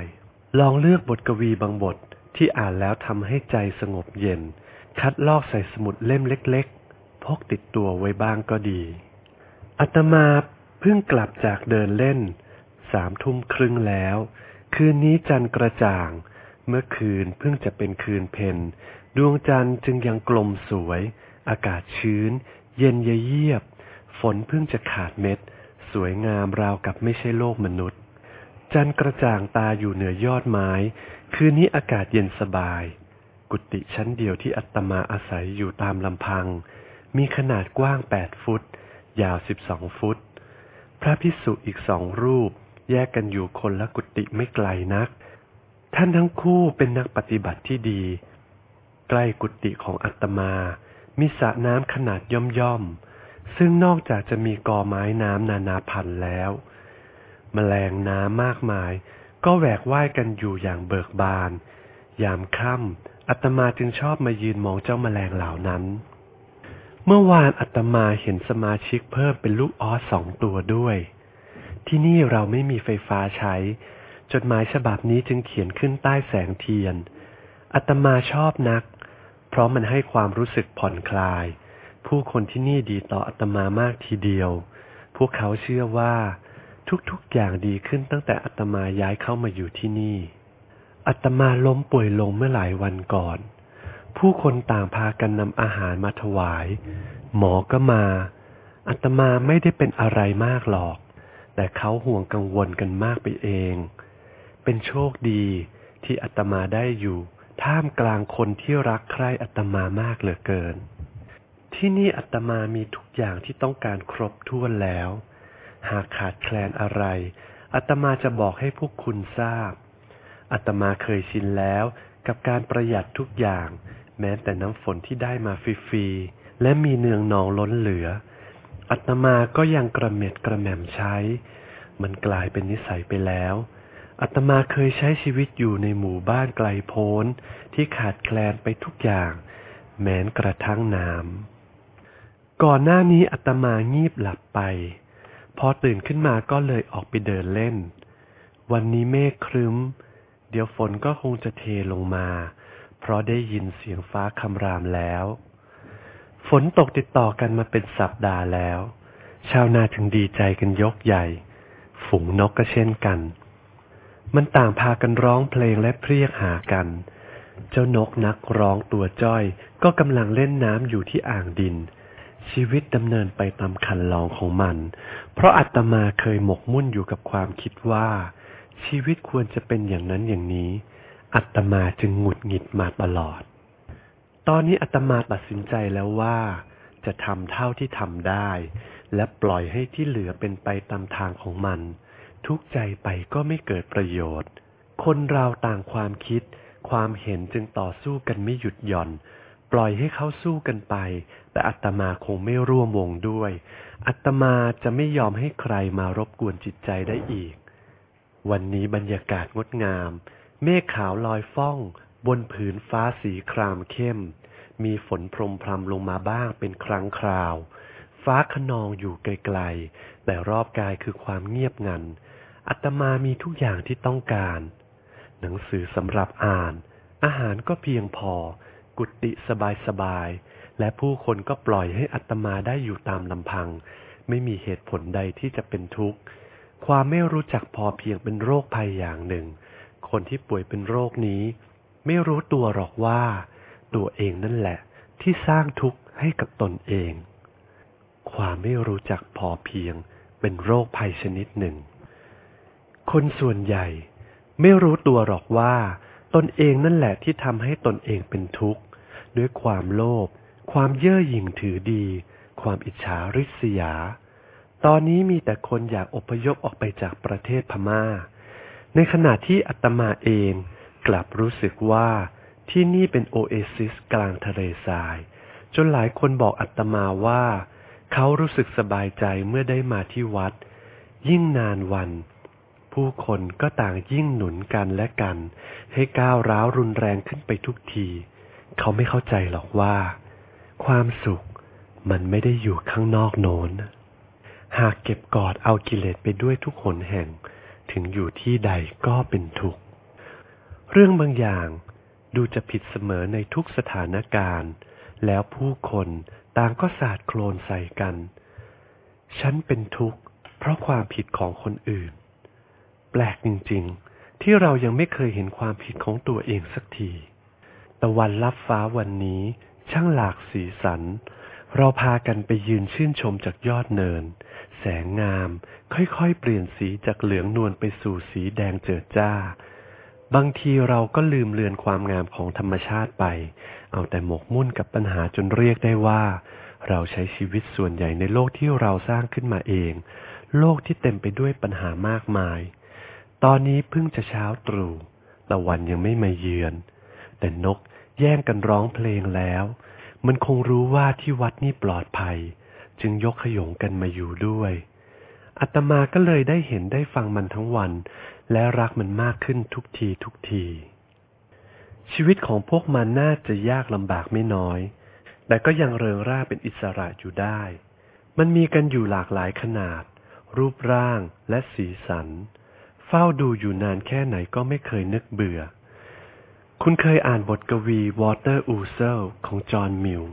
[SPEAKER 1] ลองเลือกบทกวีบางบทที่อ่านแล้วทำให้ใจสงบเย็น คัดลอกใส่สมุดเล่มเล็กๆ พกติดตัวไว้บ้างก็ดี อัตมาเพิ่งกลับจากเดินเล่น สามทุ่มครึ่งแล้ว คืนนี้จันกระจ่าง เมื่อคืนเพิ่งจะเป็นคืนเพนดวงจันทร์จึงยังกลมสวย อากาศชื้น เย็นเยียบ ฝนเพิ่งจะขาดเม็ด สวยงามราวกับไม่ใช่โลกมนุษย์ จันทร์กระจ่างตาอยู่เหนือยอดไม้ คืนนี้อากาศเย็นสบาย กุฏิชั้นเดียวที่อัตมาอาศัยอยู่ตามลำพัง มีขนาดกว้างแปดฟุต ยาวสิบสองฟุต พระพิสุอีกสองรูป แยกกันอยู่คนละกุฏิไม่ไกลนัก ท่านทั้งคู่เป็นนักปฏิบัติที่ดี ใกล้กุฏิของอัตมา มีสระน้ำขนาดย่อมๆ ซึ่งนอกจากจะมีกอไม้น้ำนานาพันธุ์แล้ว แมลงน้ำมากมาย ก็แหวกว่ายกันอยู่อย่างเบิกบาน ยามค่ำอัตมาจึงชอบมายืนมองเจ้าแมลงเหล่านั้น เมื่อวานอัตมาเห็นสมาชิกเพิ่มเป็นลูกออสสองตัวด้วย ที่นี่เราไม่มีไฟฟ้าใช้ จดหมายฉบับนี้จึงเขียนขึ้นใต้แสงเทียนอัตมาชอบนัก เพราะมันให้ความรู้สึกผ่อนคลาย ผู้คนที่นี่ดีต่ออัตมามากทีเดียว พวกเขาเชื่อว่า ทุกๆอย่างดีขึ้นตั้งแต่อัตมาย้ายเข้ามาอยู่ที่นี่ อัตมาล้มป่วยลงเมื่อหลายวันก่อน ผู้คนต่างพากันนำอาหารมาถวาย หมอก็มา อัตมาไม่ได้เป็นอะไรมากหรอก แต่เขาห่วงกังวลกันมากไปเอง เป็นโชคดีที่อัตมาได้อยู่ท่ามกลางคนที่รักใคร่อัตมามากเหลือเกิน ที่นี่อัตมามีทุกอย่างที่ต้องการครบถ้วนแล้ว หากขาดแคลนอะไรอัตมาจะบอกให้พวกคุณทราบอัตมาเคยชินแล้วกับการประหยัดทุกอย่าง แม้แต่น้ำฝนที่ได้มาฟรีๆ และมีเนืองนองล้นเหลืออัตมาก็ยังกระเม็ดกระแหม่มใช้ มันกลายเป็นนิสัยไปแล้วอัตมาเคยใช้ชีวิตอยู่ในหมู่บ้านไกลโพ้น ที่ขาดแคลนไปทุกอย่าง แม้นกระทั่งน้ำก่อนหน้านี้อัตมางีบหลับไป พอตื่นขึ้นมาก็เลยออกไปเดินเล่น วันนี้เมฆครึ้ม เดี๋ยวฝนก็คงจะเทลงมา เพราะได้ยินเสียงฟ้าคำรามแล้ว ฝนตกติดต่อกันมาเป็นสัปดาห์แล้ว ชาวนาถึงดีใจกันยกใหญ่ ฝูงนกก็เช่นกัน มันต่างพากันร้องเพลงและเพรียกหากัน เจ้านกนักร้องตัวจ้อย ก็กำลังเล่นน้ำอยู่ที่อ่างดิน ชีวิตดำเนินไปตามคันลองของมัน เพราะอาตมาเคยหมกมุ่นอยู่กับความคิดว่า ชีวิตควรจะเป็นอย่างนั้นอย่างนี้อาตมาจึงหงุดหงิดมาตลอด ตอนนี้อาตมาตัดสินใจแล้วว่า จะทำเท่าที่ทำได้ และปล่อยให้ที่เหลือเป็นไปตามทางของมัน ทุกใจไปก็ไม่เกิดประโยชน์ คนเราต่างความคิด ความเห็นจึงต่อสู้กันไม่หยุดหย่อน ปล่อยให้เขาสู้กันไป แต่อาตมาคงไม่ร่วมวงด้วยอาตมาจะไม่ยอมให้ใครมารบกวนจิตใจได้อีก วันนี้บรรยากาศงดงาม เมฆขาวลอยฟ้อง บนผืนฟ้าสีครามเข้ม มีฝนพรมพรำลงมาบ้างเป็นครั้งคราว ฟ้าขนองอยู่ไกลๆ แต่รอบกายคือความเงียบงันอาตมามีทุกอย่างที่ต้องการ หนังสือสำหรับอ่าน อาหารก็เพียงพอ กุฏิสบายๆ และผู้คนก็ปล่อยให้อัตมาได้อยู่ตามลำพัง ไม่มีเหตุผลใดที่จะเป็นทุกข์ ความไม่รู้จักพอเพียงเป็นโรคภัยอย่างหนึ่ง คนที่ป่วยเป็นโรคนี้ ไม่รู้ตัวหรอกว่า ตัวเองนั่นแหละ ที่สร้างทุกข์ให้กับตนเอง ความไม่รู้จักพอเพียงเป็นโรคภัยชนิดหนึ่ง คนส่วนใหญ่ ไม่รู้ตัวหรอกว่า ตนเองนั่นแหละที่ทำให้ตนเองเป็นทุกข์ ด้วยความโลภ ความเย่อหยิ่งถือดี ความอิจฉาริษยา ตอนนี้มีแต่คนอยากอพยพออกไปจากประเทศพม่า ในขณะที่อาตมาเองกลับรู้สึกว่าที่นี่เป็นโอเอซิสกลางทะเลทราย จนหลายคนบอกอาตมาว่า เขารู้สึกสบายใจเมื่อได้มาที่วัด ยิ่งนานวัน ผู้คนก็ต่างยิ่งหนุนกันและกัน ให้ก้าวร้าวรุนแรงขึ้นไปทุกที เขาไม่เข้าใจหรอกว่า ความสุขมันไม่ได้อยู่ข้างนอกโน้น หากเก็บกอดเอากิเลสไปด้วยทุกหนแห่ง ถึงอยู่ที่ใดก็เป็นทุกข์ เรื่องบางอย่างดูจะผิดเสมอในทุกสถานการณ์ แล้วผู้คนต่างก็สาดโคลนใส่กัน ฉันเป็นทุกข์เพราะความผิดของคนอื่น แปลกจริงๆ ที่เรายังไม่เคยเห็นความผิดของตัวเองสักที ตะวันลับฟ้าวันนี้ ช่างหลากสีสัน เราพากันไปยืนชื่นชมจากยอดเนิน แสงงาม ค่อยๆ เปลี่ยนสีจากเหลืองนวลไปสู่สีแดงเจิดจ้า บางทีเราก็ลืมเลือนความงามของธรรมชาติไป เอาแต่หมกมุ่นกับปัญหาจนเรียกได้ว่า เราใช้ชีวิตส่วนใหญ่ในโลกที่เราสร้างขึ้นมาเอง โลกที่เต็มไปด้วยปัญหามากมาย ตอนนี้เพิ่งจะเช้าตรู่ตะวันยังไม่มาเยือน แต่นก แย่งกันร้องเพลงแล้ว มันคงรู้ว่าที่วัดนี่ปลอดภัย จึงยกขยงกันมาอยู่ด้วยอาตมาก็เลยได้เห็นได้ฟังมันทั้งวัน และรักมันมากขึ้นทุกทีทุกที ชีวิตของพวกมันน่าจะยากลำบากไม่น้อย แต่ก็ยังเริงร่าเป็นอิสระอยู่ได้ มันมีกันอยู่หลากหลายขนาด รูปร่างและสีสัน เฝ้าดูอยู่นานแค่ไหนก็ไม่เคยนึกเบื่อ คุณเคยอ่านบทกวี Water Oozle ของจอห์นมิล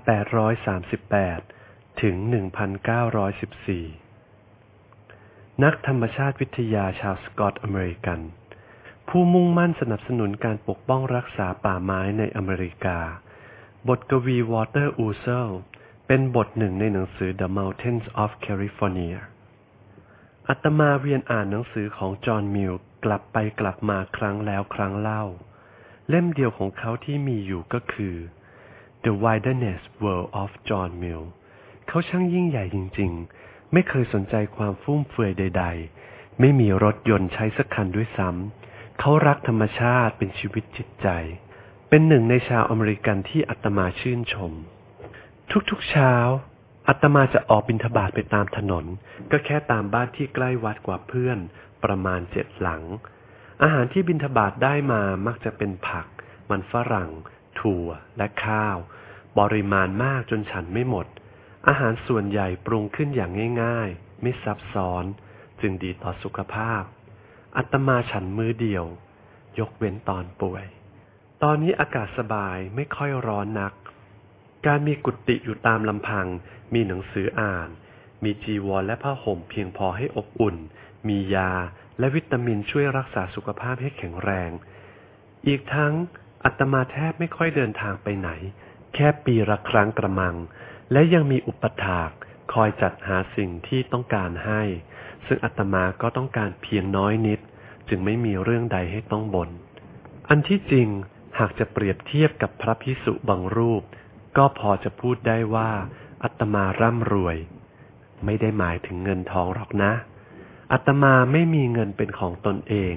[SPEAKER 1] 1838 ถึง 1914 นักธรรมชาติวิทยาชาวสกอตอเมริกัน ผู้มุ่งมั่นสนับสนุนการปกป้องรักษาป่าไม้ในอเมริกา บทกวี Water Oozle เป็นบทหนึ่งในหนังสือ The Mountains of California อาตมาเวียนอ่านหนังสือของจอห์นมิล กลับไปกลับมาครั้งแล้วครั้งเล่า เล่มเดียวของเขาที่มีอยู่ก็คือ The Wilderness World of John Mill เขาช่างยิ่งใหญ่จริง ๆ ไม่เคยสนใจความฟุ่มเฟือยใด ๆ ไม่มีรถยนต์ใช้สักคันด้วยซ้ำเขารักธรรมชาติเป็นชีวิตจิตใจ เป็นหนึ่งในชาวอเมริกันที่อาตมาชื่นชม ทุกๆเช้าอาตมาจะออกบิณฑบาตไปตามถนน ก็แค่ตามบ้านที่ใกล้วัดกว่าเพื่อน ประมาณเจ็ดหลัง อาหารที่บิณฑบาตได้มามักจะเป็นผัก มันฝรั่ง ถั่วและข้าว ปริมาณมากจนฉันไม่หมด อาหารส่วนใหญ่ปรุงขึ้นอย่างง่าย ๆ ไม่ซับซ้อน จึงดีต่อสุขภาพ อัตมาฉันมือเดียว ยกเว้นตอนป่วย ตอนนี้อากาศสบายไม่ค่อยร้อนนัก การมีกุฏิอยู่ตามลำพัง มีหนังสืออ่านมีจีวรและผ้าห่มเพียงพอให้อบอุ่น มียาและวิตามินช่วยรักษาสุขภาพให้แข็งแรง อีกทั้งอัตมาแทบไม่ค่อยเดินทางไปไหน แค่ปีละครั้งกระมัง และยังมีอุปถากคอยจัดหาสิ่งที่ต้องการให้ ซึ่งอัตมาก็ต้องการเพียงน้อยนิด จึงไม่มีเรื่องใดให้ต้องบน่นอันที่จริงหากจะเปรียบเทียบกับพระพิสุบางรูป ก็พอจะพูดได้ว่าอัตมาร่ำรวย ไม่ได้หมายถึงเงินทองหรอกนะ อัตมาไม่มีเงินเป็นของตนเอง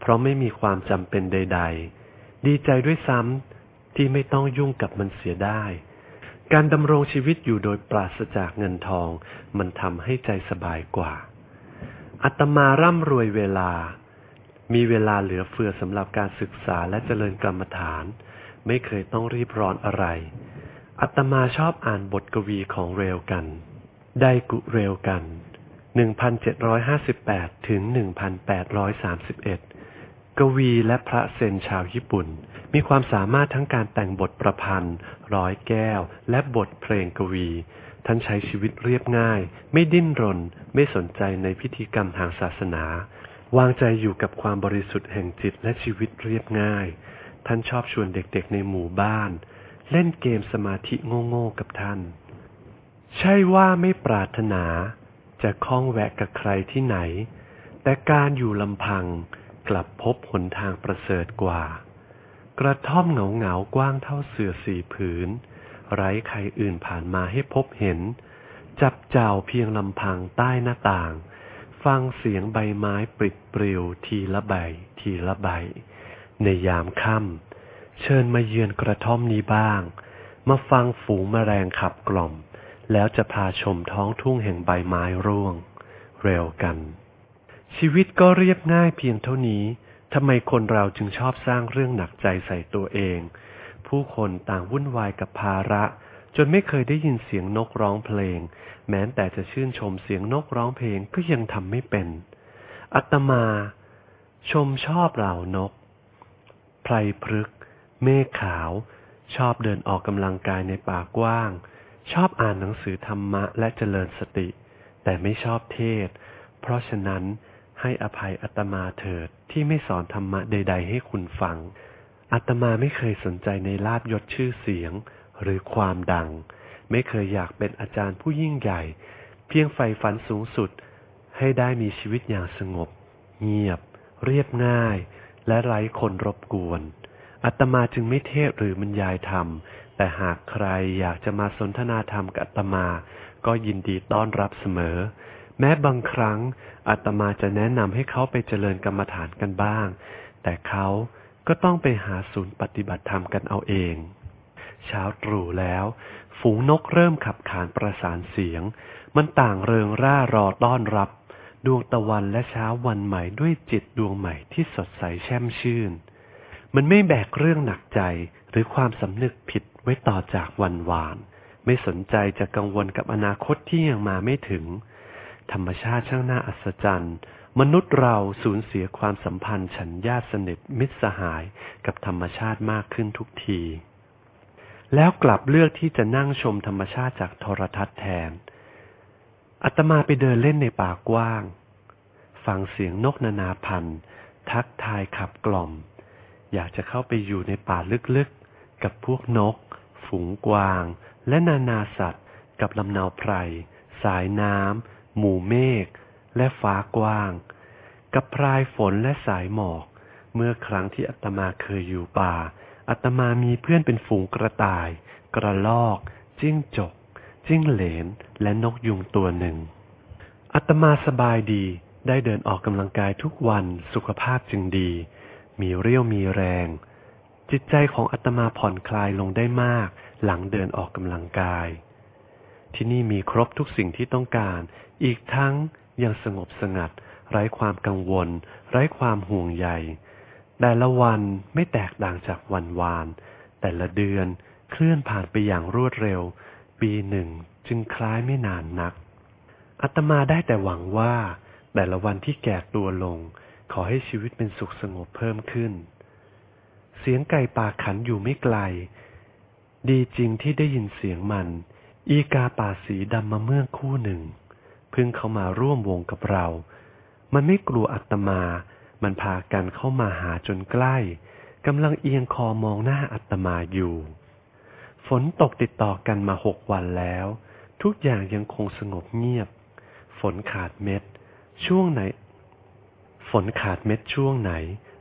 [SPEAKER 1] เพราะไม่มีความจำเป็นใด ๆ ดีใจด้วยซ้ำที่ไม่ต้องยุ่งกับมันเสียได้ การดำรงชีวิตอยู่โดยปราศจากเงินทอง มันทำให้ใจสบายกว่า อัตมาร่ำรวยเวลา มีเวลาเหลือเฟือสำหรับการศึกษาและเจริญกรรมฐาน ไม่เคยต้องรีบร้อนอะไร อัตมาชอบอ่านบทกวีของเรลกัน ได้กุเรลกัน 1758 ถึง 1831 กวีและพระเซนชาวญี่ปุ่น มีความสามารถทั้งการแต่งบทประพันธ์ ร้อยแก้ว และบทเพลงกวี ท่านใช้ชีวิตเรียบง่าย ไม่ดิ้นรน ไม่สนใจในพิธีกรรมทางศาสนา วางใจอยู่กับความบริสุทธิ์แห่งจิตและชีวิตเรียบง่าย ท่านชอบชวนเด็กๆในหมู่บ้าน เล่นเกมสมาธิโง่ๆกับท่าน ใช่ว่าไม่ปรารถนา จะคล้องแวะกับใครที่ไหน แต่การอยู่ลำพังกลับพบหนทางประเสริฐกว่า กระท่อมเหงาเหงากว้างเท่าเสื่อสี่ผืน ไร้ใครอื่นผ่านมาให้พบเห็น จับเจ้าเพียงลำพังใต้หน้าต่าง ฟังเสียงใบไม้ปริดปลิวทีละใบ ทีละใบ ในยามค่ำเชิญมาเยือนกระท่อมนี้บ้าง มาฟังฝูงแมลงขับกล่อม แล้วจะพาชมท้องทุ่งแห่งใบไม้ร่วง เร็วกัน ชีวิตก็เรียบง่ายเพียงเท่านี้ทำไมคนเราจึงชอบสร้างเรื่องหนักใจใส่ตัวเอง ผู้คนต่างวุ่นวายกับภาระ จนไม่เคยได้ยินเสียงนกร้องเพลง แม้แต่จะชื่นชมเสียงนกร้องเพลงก็ยังทำไม่เป็น อัตมา ชมชอบเหล่านกไพรพฤกเมฆขาว ชอบเดินออกกำลังกายในป่ากว้าง ชอบอ่านหนังสือธรรมะและเจริญสติ แต่ไม่ชอบเทศ เพราะฉะนั้นให้อภัยอัตมาเถิดที่ไม่สอนธรรมะใด ๆ ให้คุณฟังอัตมาไม่เคยสนใจในลาบยศชื่อเสียง หรือความดัง ไม่เคยอยากเป็นอาจารย์ผู้ยิ่งใหญ่ เพียงใฝ่ฝันสูงสุด ให้ได้มีชีวิตอย่างสงบ เงียบ เรียบง่าย และไร้คนรบกวนอัตมาจึงไม่เทศหรือบรรยายธรรม แต่หากใครอยากจะมาสนทนาธรรมกับอาตมา ก็ยินดีต้อนรับเสมอ แม้บางครั้งอาตมาจะแนะนำให้เขาไปเจริญกรรมฐานกันบ้าง แต่เขาก็ต้องไปหาศูนย์ปฏิบัติธรรมกันเอาเอง เช้าตรู่แล้ว ฝูงนกเริ่มขับขานประสานเสียง มันต่างเริงร่ารอต้อนรับ ดวงตะวันและเช้าวันใหม่ด้วยจิตดวงใหม่ที่สดใสแช่มชื่น มันไม่แบกเรื่องหนักใจหรือความสำนึกผิด ว้ต่อจากวันวาน ไม่สนใจจะกังวลกับอนาคตที่ยังมาไม่ถึง ธรรมชาติช่างน่าอัศจรรย์ มนุษย์เราสูญเสียความสัมพันธ์ฉันญาติสนิทมิตรสหายกับธรรมชาติมากขึ้นทุกที แล้วกลับเลือกที่จะนั่งชมธรรมชาติจากโทรทัศน์แทนอัตมาไปเดินเล่นในป่ากว้าง ฟังเสียงนกนานาพันธุ์ ทักทายขับกล่อม อยากจะเข้าไปอยู่ในป่าลึกๆ กับพวกนก ฝูงกวาง และนานาสัตว์ กับลำนาวไพร สายน้ำ หมู่เมฆ และฟ้ากว้าง กับพรายฝนและสายหมอก เมื่อครั้งที่อาตมาเคยอยู่ป่าอาตมามีเพื่อนเป็นฝูงกระต่าย กระลอก จิ้งจก จิ้งเหลน และนกยุงตัวหนึ่งอาตมาสบายดี ได้เดินออกกำลังกายทุกวัน สุขภาพจึงดี มีเรี่ยวมีแรง จิตใจของอาตมาผ่อนคลายลงได้มาก หลังเดินออกกำลังกาย ที่นี่มีครบทุกสิ่งที่ต้องการ อีกทั้งยังสงบสงัด ไร้ความกังวล ไร้ความห่วงใยแต่ละวันไม่แตกต่างจากวันวาน แต่ละเดือนเคลื่อนผ่านไปอย่างรวดเร็ว ปีหนึ่งจึงคล้ายไม่นานนักอาตมาได้แต่หวังว่า แต่ละวันที่แก่ตัวลง ขอให้ชีวิตเป็นสุขสงบเพิ่มขึ้น เสียงไก่ป่าขันอยู่ไม่ไกล ดีจริงที่ได้ยินเสียงมัน อีกาป่าสีดำมาเมื่อคู่หนึ่ง พึ่งเข้ามาร่วมวงกับเรา มันไม่กลัวอัตมา มันพากันเข้ามาหาจนใกล้กำลังเอียงคอมองหน้าอัตมาอยู่ ฝนตกติดต่อกันมาหกวันแล้ว ทุกอย่างยังคงสงบเงียบ ฝนขาดเม็ด ช่วงไหน ฝนขาดเม็ดช่วงไหน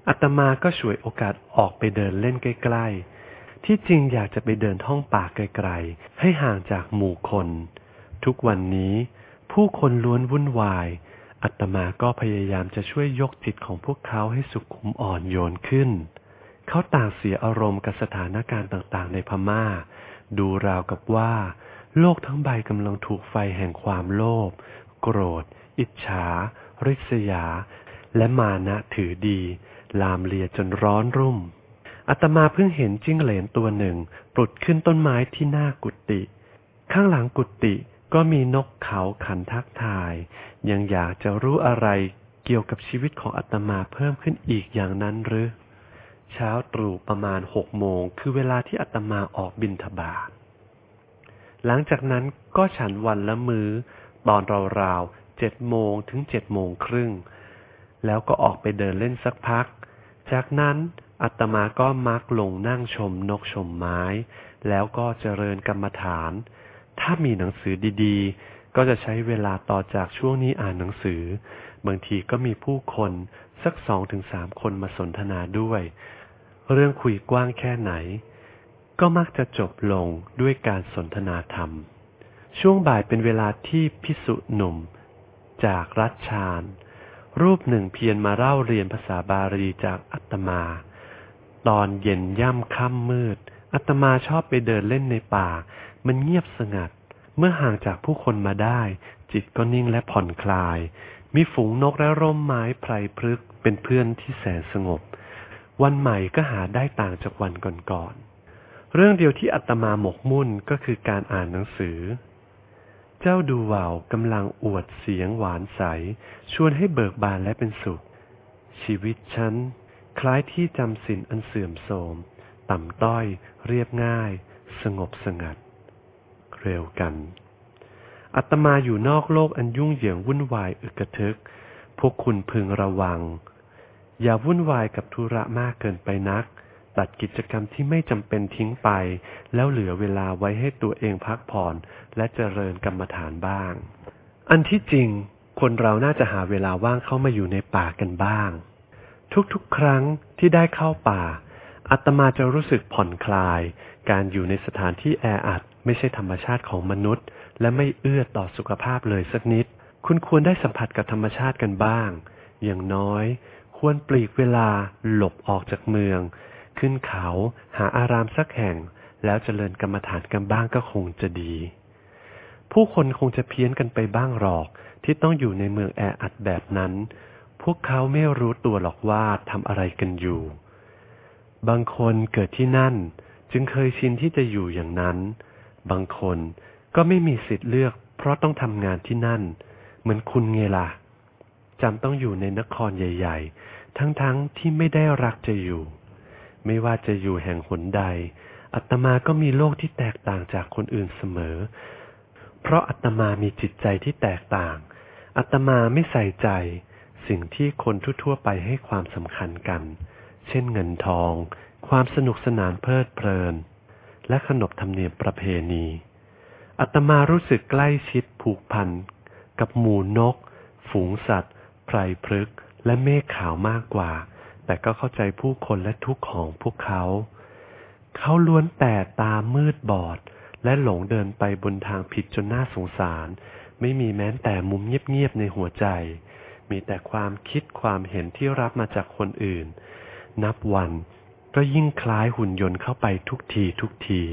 [SPEAKER 1] อัตมาก็ช่วยโอกาสออกไปเดินเล่นใกล้ๆ ที่จริงอยากจะไปเดินท่องป่าไกลๆ ให้ห่างจากหมู่คน ทุกวันนี้ ผู้คนล้วนวุ่นวายอัตมาก็พยายามจะช่วยยกจิตของพวกเขาให้สุขุมอ่อนโยนขึ้น เขาต่างเสียอารมณ์กับสถานการณ์ต่างๆ ในพม่า ดูราวกับว่า โลกทั้งใบกำลังถูกไฟแห่งความโลภ โกรธ อิจฉา ริษยา และมานะถือดี ลามเลียจนร้อนรุ่ม อาตมาเพิ่งเห็นจิ้งเหลนตัวหนึ่งปลุดขึ้นต้นไม้ที่หน้ากุฏิ ข้างหลังกุฏิก็มีนกเขาขันทักทาย ยังอยากจะรู้อะไรเกี่ยวกับชีวิตของอาตมาเพิ่มขึ้นอีกอย่างนั้นหรือ เช้าตรู่ประมาณหกโมงคือเวลาที่อาตมาออกบินทบาทหลังจากนั้นก็ฉันวันละมือ้อ ตอนราวๆเจ็ดโมงถึงเจ็ดโมงครึ่ง แล้วก็ออกไปเดินเล่นสักพัก จากนั้นอาตมาก็มักลงนั่งชมนกชมไม้ แล้วก็เจริญกรรมฐาน ถ้ามีหนังสือดีๆ ก็จะใช้เวลาต่อจากช่วงนี้อ่านหนังสือ บางทีก็มีผู้คนสักสองถึงสามคนมาสนทนาด้วย เรื่องคุยกว้างแค่ไหน ก็มักจะจบลงด้วยการสนทนาธรรม ช่วงบ่ายเป็นเวลาที่พิสุหนุ่ม จากรัชชาน รูปหนึ่งเพียรมาเล่าเรียนภาษาบาลีจากอัตมา ตอนเย็นย่ำค่ำมืด อัตมาชอบไปเดินเล่นในป่า มันเงียบสงัด เมื่อห่างจากผู้คนมาได้ จิตก็นิ่งและผ่อนคลาย มีฝูงนกและร่มไม้ไพรพฤกษ์เป็นเพื่อนที่แสนสงบ วันใหม่ก็หาได้ต่างจากวันก่อนๆเรื่องเดียวที่อัตมาหมกมุ่นก็คือการอ่านหนังสือ เจ้าดูว่าวกำลังอวดเสียงหวานใส ชวนให้เบิกบานและเป็นสุข ชีวิตฉัน คล้ายที่จำสินอันเสื่อมโทรม ต่ำต้อย เรียบง่าย สงบสงัด เร็วกัน อัตมาอยู่นอกโลกอันยุ่งเหยิงวุ่นวายอึกกระทึก พวกคุณพึงระวัง อย่าวุ่นวายกับธุระมากเกินไปนัก ตัดกิจกรรมที่ไม่จำเป็นทิ้งไป แล้วเหลือเวลาไว้ให้ตัวเองพักผ่อน และเจริญกรรมฐานบ้าง อันที่จริง คนเราน่าจะหาเวลาว่างเข้ามาอยู่ในป่ากันบ้าง ทุกๆ ครั้งที่ได้เข้าป่าอัตมาจะรู้สึกผ่อนคลาย การอยู่ในสถานที่แออัด ไม่ใช่ธรรมชาติของมนุษย์ และไม่เอื้อต่อสุขภาพเลยสักนิด คุณควรได้สัมผัสกับธรรมชาติกันบ้าง อย่างน้อย ควรปลีกเวลาหลบออกจากเมือง ขึ้นเขาหาอารามสักแห่ง แล้วเจริญกรรมฐานกันบ้างก็คงจะดี ผู้คนคงจะเพี้ยนกันไปบ้างหรอกที่ต้องอยู่ในเมืองแออัดแบบนั้น พวกเขาไม่รู้ตัวหรอกว่าทำอะไรกันอยู่ บางคนเกิดที่นั่น จึงเคยชินที่จะอยู่อย่างนั้น บางคนก็ไม่มีสิทธิ์เลือก เพราะต้องทำงานที่นั่น เหมือนคุณไงล่ะจำต้องอยู่ในนครใหญ่ ๆ ทั้งๆทที่ไม่ได้รักจะอยู่ ไม่ว่าจะอยู่แห่งหนใด อัตมาก็มีโลกที่แตกต่างจากคนอื่นเสมอ เพราะอัตมามีจิตใจที่แตกต่าง อัตมาไม่ใส่ใจ สิ่งที่คนทั่วๆไปให้ความสำคัญกัน เช่นเงินทอง ความสนุกสนานเพลิดเพลิน และขนบธรรมเนียมประเพณี อัตมารู้สึกใกล้ชิดผูกพันกับหมู่นก ฝูงสัตว์ไพรพฤกษ์และเมฆขาวมากกว่า แต่ก็เข้าใจผู้คนและทุกข์ของพวกเขา เขาล้วนแต่ตามืดบอด และหลงเดินไปบนทางผิดจนน่าสงสาร ไม่มีแม้แต่มุมเงียบๆในหัวใจ มีแต่ความคิดความเห็นที่รับมาจากคนอื่น นับวันก็ยิ่งคล้ายหุ่นยนต์เข้าไปทุกทีทุกที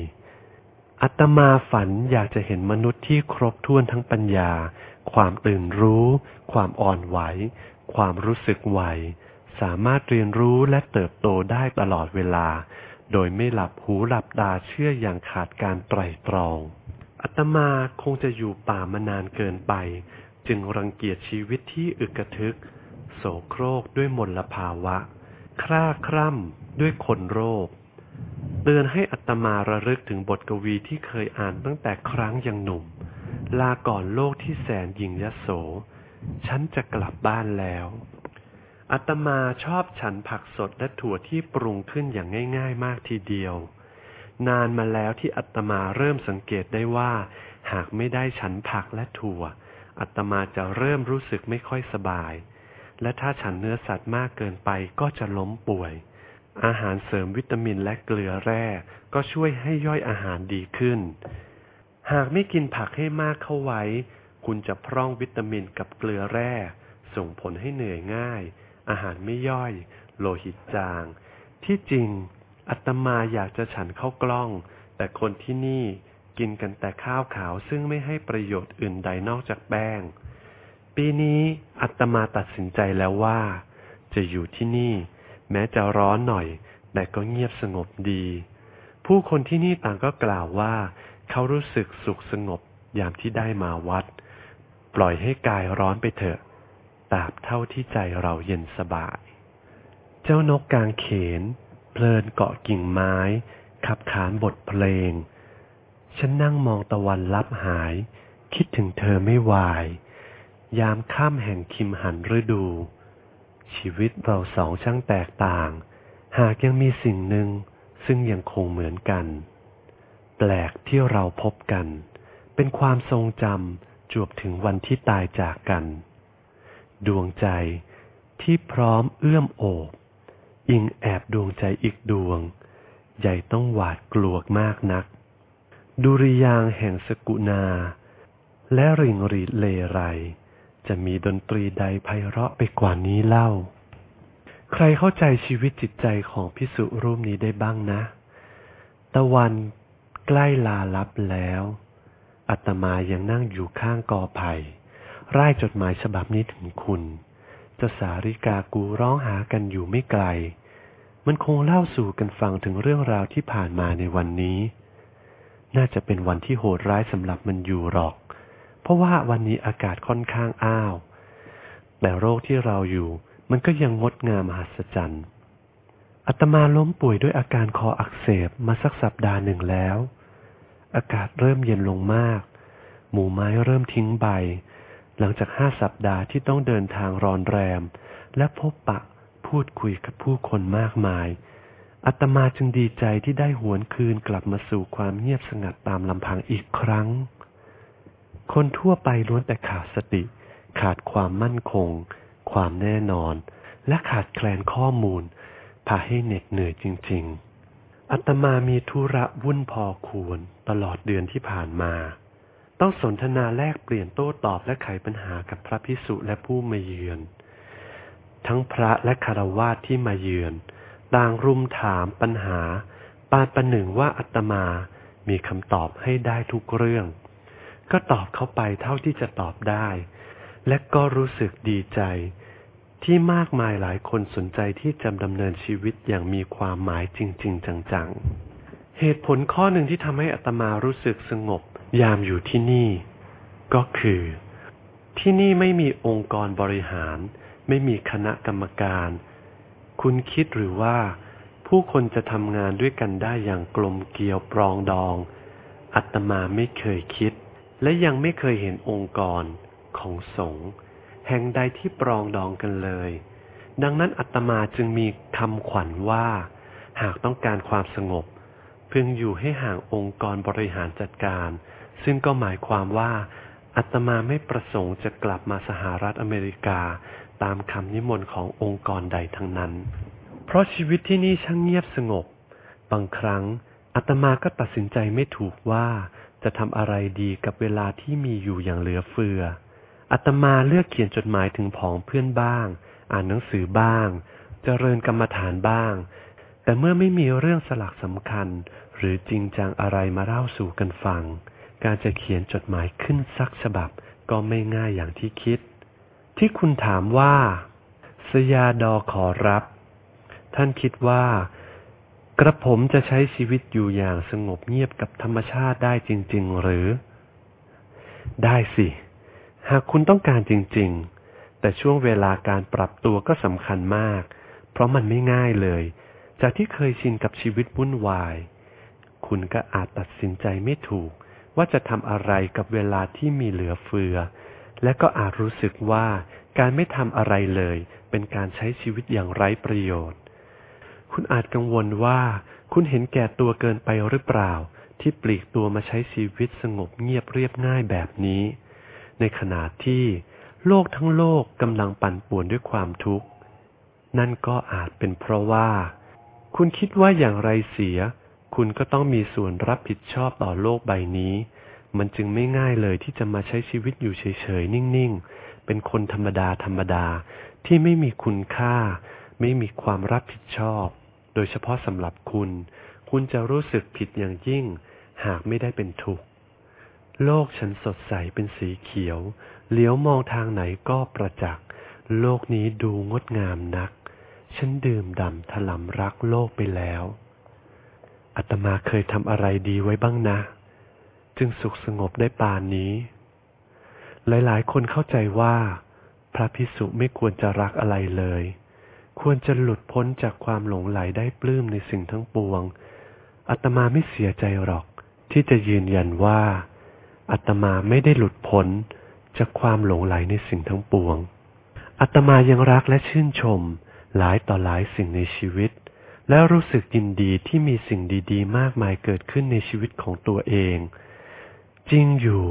[SPEAKER 1] อัตมาฝันอยากจะเห็นมนุษย์ที่ครบถ้วนทั้งปัญญา ความตื่นรู้ ความอ่อนไหว ความรู้สึกไหว สามารถเรียนรู้และเติบโตได้ตลอดเวลา โดยไม่หลับหูหลับตาเชื่ออย่างขาดการไตร่ตรองอาตมาคงจะอยู่ป่ามานานเกินไป จึงรังเกียจชีวิตที่อึกระทึกโศโครกด้วยมลภาวะ คร่าคร่ำด้วยคนโรค เตือนให้อัตมาระลึกถึงบทกวีที่เคยอ่านตั้งแต่ครั้งยังหนุ่ม ลาก่อนโลกที่แสนยิงยโส ฉันจะกลับบ้านแล้ว อัตมาชอบฉันผักสดและถั่วที่ปรุงขึ้นอย่างง่าย ๆ มากทีเดียว นานมาแล้วที่อัตมาเริ่มสังเกตได้ว่า หากไม่ได้ฉันผักและถั่วอัตมาจะเริ่มรู้สึกไม่ค่อยสบาย และถ้าฉันเนื้อสัตว์มากเกินไปก็จะล้มป่วย อาหารเสริมวิตามินและเกลือแร่ก็ช่วยให้ย่อยอาหารดีขึ้น หากไม่กินผักให้มากเข้าไว้ คุณจะพร่องวิตามินกับเกลือแร่ ส่งผลให้เหนื่อยง่าย อาหารไม่ย่อย โลหิตจาง ที่จริงอัตมาอยากจะฉันเข้ากล้อง แต่คนที่นี่กินกันแต่ข้าวขาวซึ่งไม่ให้ประโยชน์อื่นใดนอกจากแป้ง ปีนี้อัตมาตัดสินใจแล้วว่า จะอยู่ที่นี่ แม้จะร้อนหน่อย แต่ก็เงียบสงบดี ผู้คนที่นี่ต่างก็กล่าวว่า เขารู้สึกสุขสงบยามที่ได้มาวัด ปล่อยให้กายร้อนไปเถอะ ตราบเท่าที่ใจเราเย็นสบาย เจ้านกกางเขน เพลินเกาะกิ่งไม้ ขับขานบทเพลง ฉันนั่งมองตะวันลับหาย คิดถึงเธอไม่วาย ยามข้ามแห่งคิมหันฤดู ชีวิตเราสองช่างแตกต่าง หากยังมีสิ่งหนึ่งซึ่งยังคงเหมือนกัน แปลกที่เราพบกัน เป็นความทรงจำจวบถึงวันที่ตายจากกัน ดวงใจที่พร้อมเอื้อมโอบอิงแอบดวงใจอีกดวง ใหญ่ต้องหวาดกลัวมากนัก ดุริยางแห่งสกุณา และริงรีดเลไร จะมีดนตรีใดไพเราะไปกว่านี้เล่า ใครเข้าใจชีวิตจิตใจของพิสุรูปนี้ได้บ้างนะ ตะวันใกล้ลาลับแล้ว อัตมายังนั่งอยู่ข้างกอไผ่ ร่ายจดหมายฉบับนี้ถึงคุณจะสาริกากูร้องหากันอยู่ไม่ไกล มันคงเล่าสู่กันฟังถึงเรื่องราวที่ผ่านมาในวันนี้ น่าจะเป็นวันที่โหดร้ายสำหรับมันอยู่หรอก เพราะว่าวันนี้อากาศค่อนข้างอ้าว แต่โรคที่เราอยู่มันก็ยังงดงามมหัศจรรย์อาตมาล้มป่วยด้วยอาการคออักเสบมาสักสัปดาห์หนึ่งแล้ว อากาศเริ่มเย็นลงมาก หมู่ไม้เริ่มทิ้งใบ หลังจากห้าสัปดาห์ที่ต้องเดินทางรอนแรม และพบปะพูดคุยกับผู้คนมากมายอาตมาจึงดีใจที่ได้หวนคืนกลับมาสู่ความเงียบสงัดตามลำพังอีกครั้ง คนทั่วไปล้วนแต่ขาดสติ ขาดความมั่นคง ความแน่นอน และขาดแคลนข้อมูล พาให้เหน็ดเหนื่อยจริง ๆ อัตมามีธุระวุ่นพอควรตลอดเดือนที่ผ่านมา ต้องสนทนาแลกเปลี่ยนโต้ตอบและไขปัญหากับพระพิสุและผู้มาเยือน ทั้งพระและคารวาสที่มาเยือน ต่างรุมถามปัญหา ปานประหนึ่งว่าอัตมามีคำตอบให้ได้ทุกเรื่อง ก็ตอบเข้าไปเท่าที่จะตอบได้ และก็รู้สึกดีใจ ที่มากมายหลายคนสนใจที่จะดำเนินชีวิตอย่างมีความหมายจริง ๆ จังๆ เหตุผลข้อหนึ่งที่ทำให้อัตมารู้สึกสงบ ยามอยู่ที่นี่ ก็คือ ที่นี่ไม่มีองค์กรบริหาร ไม่มีคณะกรรมการ คุณคิดหรือว่า ผู้คนจะทำงานด้วยกันได้อย่างกลมเกลียวปรองดอง อัตมาไม่เคยคิด และยังไม่เคยเห็นองค์กรของสงฆ์แห่งใดที่ปรองดองกันเลย ดังนั้นอัตมาจึงมีคำขวัญว่า หากต้องการความสงบ พึงอยู่ให้ห่างองค์กรบริหารจัดการ ซึ่งก็หมายความว่า อัตมาไม่ประสงค์จะกลับมาสหรัฐอเมริกา ตามคำนิมนต์ขององค์กรใดทั้งนั้น เพราะชีวิตที่นี่ช่างเงียบสงบ บางครั้งอาตมาก็ตัดสินใจไม่ถูกว่าจะทำอะไรดีกับเวลาที่มีอยู่อย่างเหลือเฟืออาตมาเลือกเขียนจดหมายถึงผองเพื่อนบ้าง อ่านหนังสือบ้างเจริญกรรมฐานบ้าง แต่เมื่อไม่มีเรื่องสลักสำคัญ หรือจริงจังอะไรมาเล่าสู่กันฟัง การจะเขียนจดหมายขึ้นสักฉบับก็ไม่ง่ายอย่างที่คิด ที่คุณถามว่า สยาดอขอรับ ท่านคิดว่า กระผมจะใช้ชีวิตอยู่อย่างสงบเงียบกับธรรมชาติได้จริง ๆ หรือ ได้สิ หากคุณต้องการจริง ๆ แต่ช่วงเวลาการปรับตัวก็สำคัญมาก เพราะมันไม่ง่ายเลย จากที่เคยชินกับชีวิตวุ่นวาย คุณก็อาจตัดสินใจไม่ถูก ว่าจะทำอะไรกับเวลาที่มีเหลือเฟือ และก็อาจรู้สึกว่าการไม่ทำอะไรเลย เป็นการใช้ชีวิตอย่างไร้ประโยชน์ คุณอาจกังวลว่า คุณเห็นแก่ตัวเกินไปหรือเปล่า ที่ปลีกตัวมาใช้ชีวิตสงบเงียบเรียบง่ายแบบนี้ ในขณะที่ โลกทั้งโลกกำลังปั่นป่วนด้วยความทุกข์ นั่นก็อาจเป็นเพราะว่า คุณคิดว่าอย่างไรเสีย คุณก็ต้องมีส่วนรับผิดชอบต่อโลกใบนี้ มันจึงไม่ง่ายเลยที่จะมาใช้ชีวิตอยู่เฉยๆ นิ่งๆ เป็นคนธรรมดาธรรมดาที่ไม่มีคุณค่า ไม่มีความรับผิดชอบ โดยเฉพาะสำหรับคุณ คุณจะรู้สึกผิดอย่างยิ่ง หากไม่ได้เป็นทุกข์โลกฉันสดใสเป็นสีเขียว เหลียวมองทางไหนก็ประจักษ์โลกนี้ดูงดงามนัก ฉันดื่มด่ำถลำรักโลกไปแล้ว อาตมาเคยทำอะไรดีไว้บ้างนะ จึงสุขสงบได้ปานนี้ หลายๆ คนเข้าใจว่า พระพิสุไม่ควรจะรักอะไรเลย ควรจะหลุดพ้นจากความหลงไหลได้ปลื้มในสิ่งทั้งปวงอาตมาไม่เสียใจหรอก ที่จะยืนยันว่าอาตมาไม่ได้หลุดพ้นจากความหลงไหลในสิ่งทั้งปวงอาตมายังรักและชื่นชมหลายต่อหลายสิ่งในชีวิต และรู้สึกยินดีที่มีสิ่งดีๆ มากมายเกิดขึ้นในชีวิตของตัวเอง จริงอยู่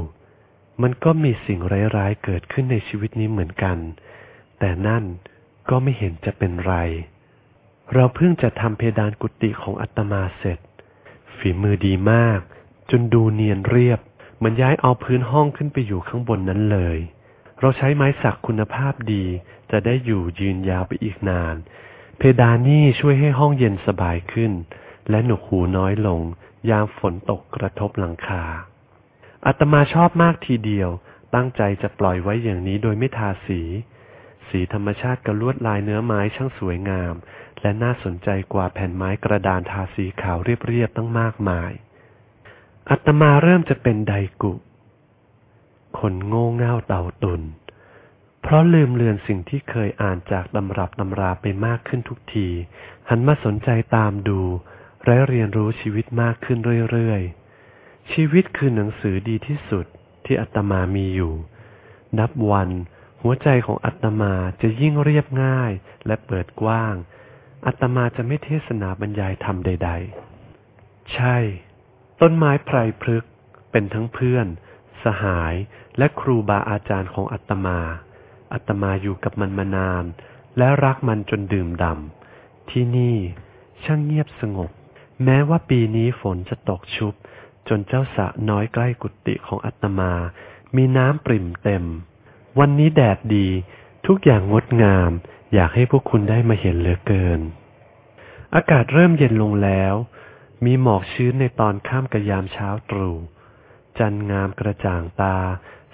[SPEAKER 1] มันก็มีสิ่งร้ายๆเกิดขึ้นในชีวิตนี้เหมือนกัน แต่นั่นก็ไม่เห็นจะเป็นไร เราเพิ่งจะทำเพดานกุฏิของอาตมาเสร็จ ฝีมือดีมาก จนดูเนียนเรียบ เหมือนย้ายเอาพื้นห้องขึ้นไปอยู่ข้างบนนั้นเลย เราใช้ไม้สักคุณภาพดี จะได้อยู่ยืนยาวไปอีกนาน เพดานนี่ช่วยให้ห้องเย็นสบายขึ้น และหนวกหูน้อยลง ยามฝนตกกระทบหลังคาอาตมาชอบมากทีเดียว ตั้งใจจะปล่อยไว้อย่างนี้โดยไม่ทาสี สีธรรมชาติกับลวดลายเนื้อไม้ช่างสวยงาม และน่าสนใจกว่าแผ่นไม้กระดานทาสีขาวเรียบๆตั้งมากมายอาตมาเริ่มจะเป็นไดกุ คนโง่เง่าเต่าตุน เพราะลืมเลือนสิ่งที่เคยอ่านจากตำรับตำราไปมากขึ้นทุกที หันมาสนใจตามดู และเรียนรู้ชีวิตมากขึ้นเรื่อยๆ ชีวิตคือหนังสือดีที่สุดที่อาตมามีอยู่ นับวัน หัวใจของอาตมาจะยิ่งเรียบง่ายและเปิดกว้างอาตมาจะไม่เทศนาบรรยายธรรมใด ๆ ใช่ ต้นไม้ไพรพฤกษ์เป็นทั้งเพื่อน สหาย และครูบาอาจารย์ของอาตมา อาตมาอยู่กับมันมานาน และรักมันจนดื่มดำ ที่นี่ช่างเงียบสงบ แม้ว่าปีนี้ฝนจะตกชุบ จนเจ้าสระน้อยใกล้กุฏิของอาตมา มีน้ำปริ่มเต็ม วันนี้แดดดี ทุกอย่างงดงาม อยากให้พวกคุณได้มาเห็นเหลือเกิน อากาศเริ่มเย็นลงแล้ว มีหมอกชื้นในตอนข้ามกระยามเช้าตรู่จันงามกระจ่างตา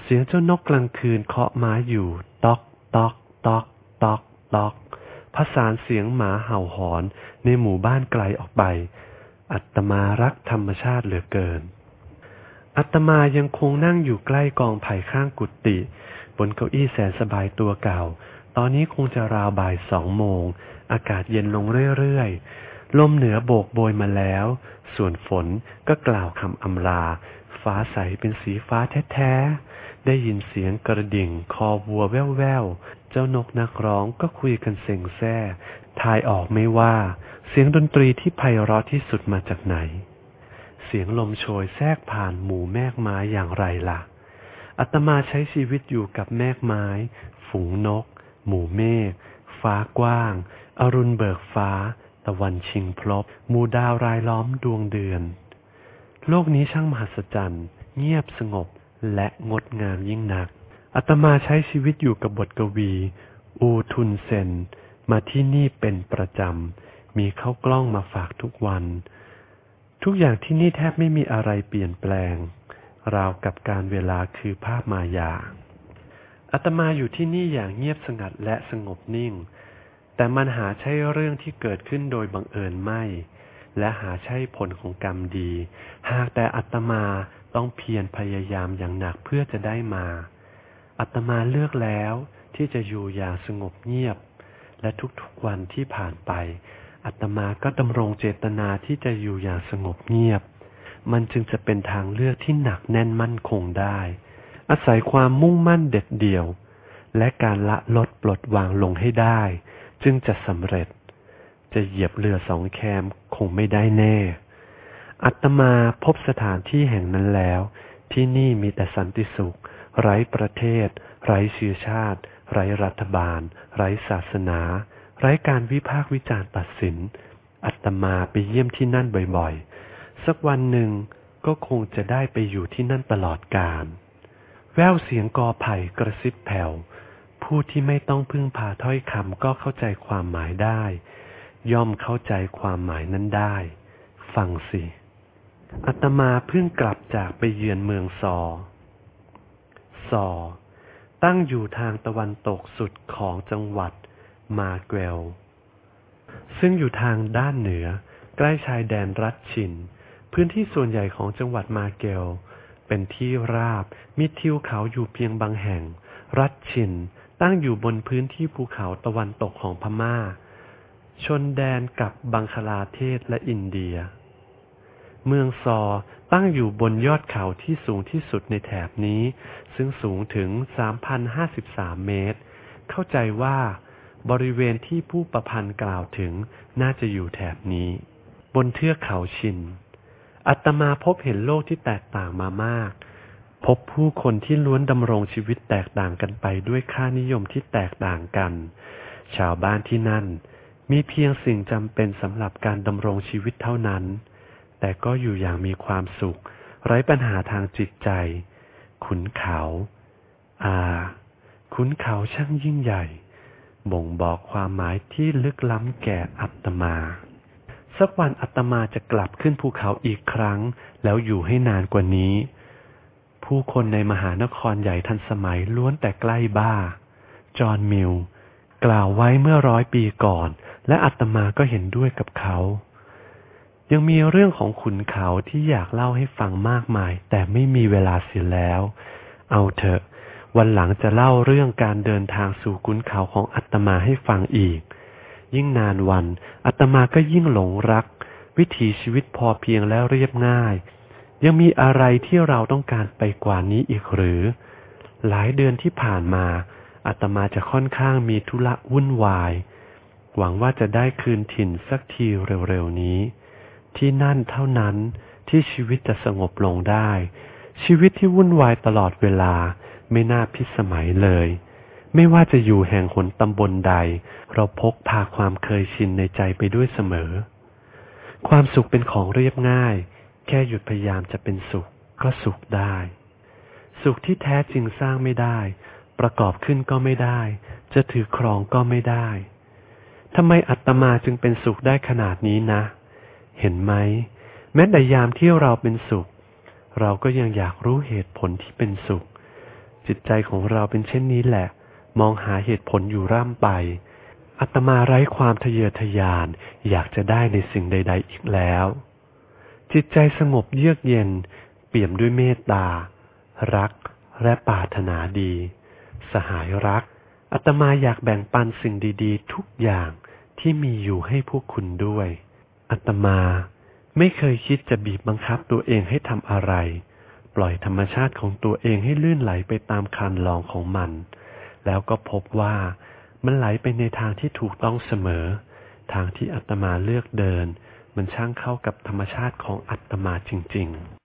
[SPEAKER 1] เสียงเจ้านกกลางคืนเคาะไม้อยู่ ตอกตอกตอกตอกตอกผสานเสียงหมาเห่าหอนในหมู่บ้านไกลออกไป อาตมารักธรรมชาติเหลือเกิน อาตมายังคงนั่งอยู่ใกล้กอไผ่ข้างกุฏิ บนเก้าอี้แสนสบายตัวเก่า ตอนนี้คงจะราวบ่ายสองโมง อากาศเย็นลงเรื่อยๆ ลมเหนือโบกโบยมาแล้ว ส่วนฝนก็กล่าวคำอำลา ฟ้าใสเป็นสีฟ้าแท้ๆ ได้ยินเสียงกระดิ่ง คอวัวแว่วๆ เจ้านกนักร้องก็คุยกันเซ็งแซ่ทายออกไม่ว่า เสียงดนตรีที่ไพเราะที่สุดมาจากไหน เสียงลมโชยแทรกผ่านหมู่แมกไม้อย่างไรล่ะอาตมาใช้ชีวิตอยู่กับแมกไม้ ฝูงนก หมู่เมฆ ฟ้ากว้าง อรุณเบิกฟ้า ตะวันชิงพลบ หมู่ดาวรายล้อมดวงเดือน โลกนี้ช่างมหัศจรรย์ เงียบสงบ และงดงามยิ่งนักอาตมาใช้ชีวิตอยู่กับบทกวี อูทุนเซน มาที่นี่เป็นประจำ มีเข้ากล้องมาฝากทุกวัน ทุกอย่างที่นี่แทบไม่มีอะไรเปลี่ยนแปลง ราวกับการเวลาคือภาพมายาอาตมาอยู่ที่นี่อย่างเงียบสงัดและสงบนิ่ง แต่มันหาใช่เรื่องที่เกิดขึ้นโดยบังเอิญไม่ และหาใช่ผลของกรรมดี หากแต่อาตมา ต้องเพียรพยายามอย่างหนักเพื่อจะได้มา อัตมาเลือกแล้วที่จะอยู่อย่างสงบเงียบ และทุกๆวันที่ผ่านไป อัตมาก็ดำรงเจตนาที่จะอยู่อย่างสงบเงียบ มันจึงจะเป็นทางเลือกที่หนักแน่นมั่นคงได้ อาศัยความมุ่งมั่นเด็ดเดี่ยว และการละลดปลดวางลงให้ได้ จึงจะสำเร็จ จะเหยียบเรือสองแคมคงไม่ได้แน่ อัตมาพบสถานที่แห่งนั้นแล้ว ที่นี่มีแต่สันติสุข ไร้ประเทศ ไร้เชื้อชาติ ไร้รัฐบาล ไร้ศาสนา ไร้การวิพากษ์วิจารณ์ตัดสิน อัตมาไปเยี่ยมที่นั่นบ่อยๆ สักวันหนึ่งก็คงจะได้ไปอยู่ที่นั่นตลอดกาลแววเสียงกอไผ่กระซิบแผ่วผู้ที่ไม่ต้องพึ่งพาถ้อยคำก็เข้าใจความหมายได้ ย่อมเข้าใจความหมายนั้นได้ ฟังสิ อัตมาเพิ่งกลับจากไปเยือนเมืองซอ ซอ ตั้งอยู่ทางตะวันตกสุดของจังหวัดมาเกลซึ่งอยู่ทางด้านเหนือใกล้ชายแดนรัฐชิน พื้นที่ส่วนใหญ่ของจังหวัดมาเกลเป็นที่ราบมีทิวเขาอยู่เพียงบางแห่ง รัฐชิน ตั้งอยู่บนพื้นที่ภูเขาตะวันตกของพม่า ชนแดนกับบังคลาเทศและอินเดีย เมืองซอตั้งอยู่บนยอดเขาที่สูงที่สุดในแถบนี้ ซึ่งสูงถึง 3,053 เมตร เข้าใจว่า บริเวณที่ผู้ประพันธ์กล่าวถึงน่าจะอยู่แถบนี้ บนเทือกเขาชิน อัตมาพบเห็นโลกที่แตกต่างมามาก พบผู้คนที่ล้วนดำรงชีวิตแตกต่างกันไปด้วยค่านิยมที่แตกต่างกัน ชาวบ้านที่นั่น มีเพียงสิ่งจำเป็นสำหรับการดำรงชีวิตเท่านั้น แต่ก็อยู่อย่างมีความสุข ไร้ปัญหาทางจิตใจ ขุนเขา อ่า ขุนเขาช่างยิ่งใหญ่ บ่งบอกความหมายที่ลึกล้ำแก่อัตมา สักวันอัตมาจะกลับขึ้นภูเขาอีกครั้ง แล้วอยู่ให้นานกว่านี้ ผู้คนในมหานครใหญ่ทันสมัยล้วนแต่ใกล้บ้า จอห์นมิลกล่าวไว้เมื่อร้อยปีก่อน และอัตมาก็เห็นด้วยกับเขา ยังมีเรื่องของขุนเขาที่อยากเล่าให้ฟังมากมาย แต่ไม่มีเวลาเสียแล้ว เอาเถอะ วันหลังจะเล่าเรื่องการเดินทางสู่ขุนเขาของอัตมาให้ฟังอีก ยิ่งนานวันอัตมาก็ยิ่งหลงรัก วิถีชีวิตพอเพียงแล้วเรียบง่าย ยังมีอะไรที่เราต้องการไปกว่านี้อีกหรือ หลายเดือนที่ผ่านมาอัตมาจะค่อนข้างมีธุระวุ่นวาย หวังว่าจะได้คืนถิ่นสักทีเร็วๆนี้ ที่นั่นเท่านั้นที่ชีวิตจะสงบลงได้ ชีวิตที่วุ่นวายตลอดเวลาไม่น่าพิสมัยเลย ไม่ว่าจะอยู่แห่งหนตำบลใด เราพกพาความเคยชินในใจไปด้วยเสมอ ความสุขเป็นของเรียบง่าย แค่หยุดพยายามจะเป็นสุขก็สุขได้ สุขที่แท้จริงสร้างไม่ได้ ประกอบขึ้นก็ไม่ได้ จะถือครองก็ไม่ได้ทำไมอัตมาจึงเป็นสุขได้ขนาดนี้นะ เห็นไหมแม้แต่ยามที่เราเป็นสุข เราก็ยังอยากรู้เหตุผลที่เป็นสุข จิตใจของเราเป็นเช่นนี้แหละ มองหาเหตุผลอยู่ร่ำไปอัตมาไร้ความทะเยอทะยาน อยากจะได้ในสิ่งใด ๆ อีกแล้ว จิตใจสงบเยือกเย็น เปี่ยมด้วยเมตตา รักและปรารถนาดี สหายรักอัตมาอยากแบ่งปันสิ่งดี ๆ ทุกอย่างที่มีอยู่ให้พวกคุณด้วย อัตมา ไม่เคยคิดจะบีบบังคับตัวเองให้ทำอะไร ปล่อยธรรมชาติของตัวเองให้ลื่นไหลไปตามคันลองของมัน แล้วก็พบว่ามันไหลไปในทางที่ถูกต้องเสมอ ทางที่อัตมาเลือกเดิน มันช่างเข้ากับธรรมชาติของอัตมาจริง ๆ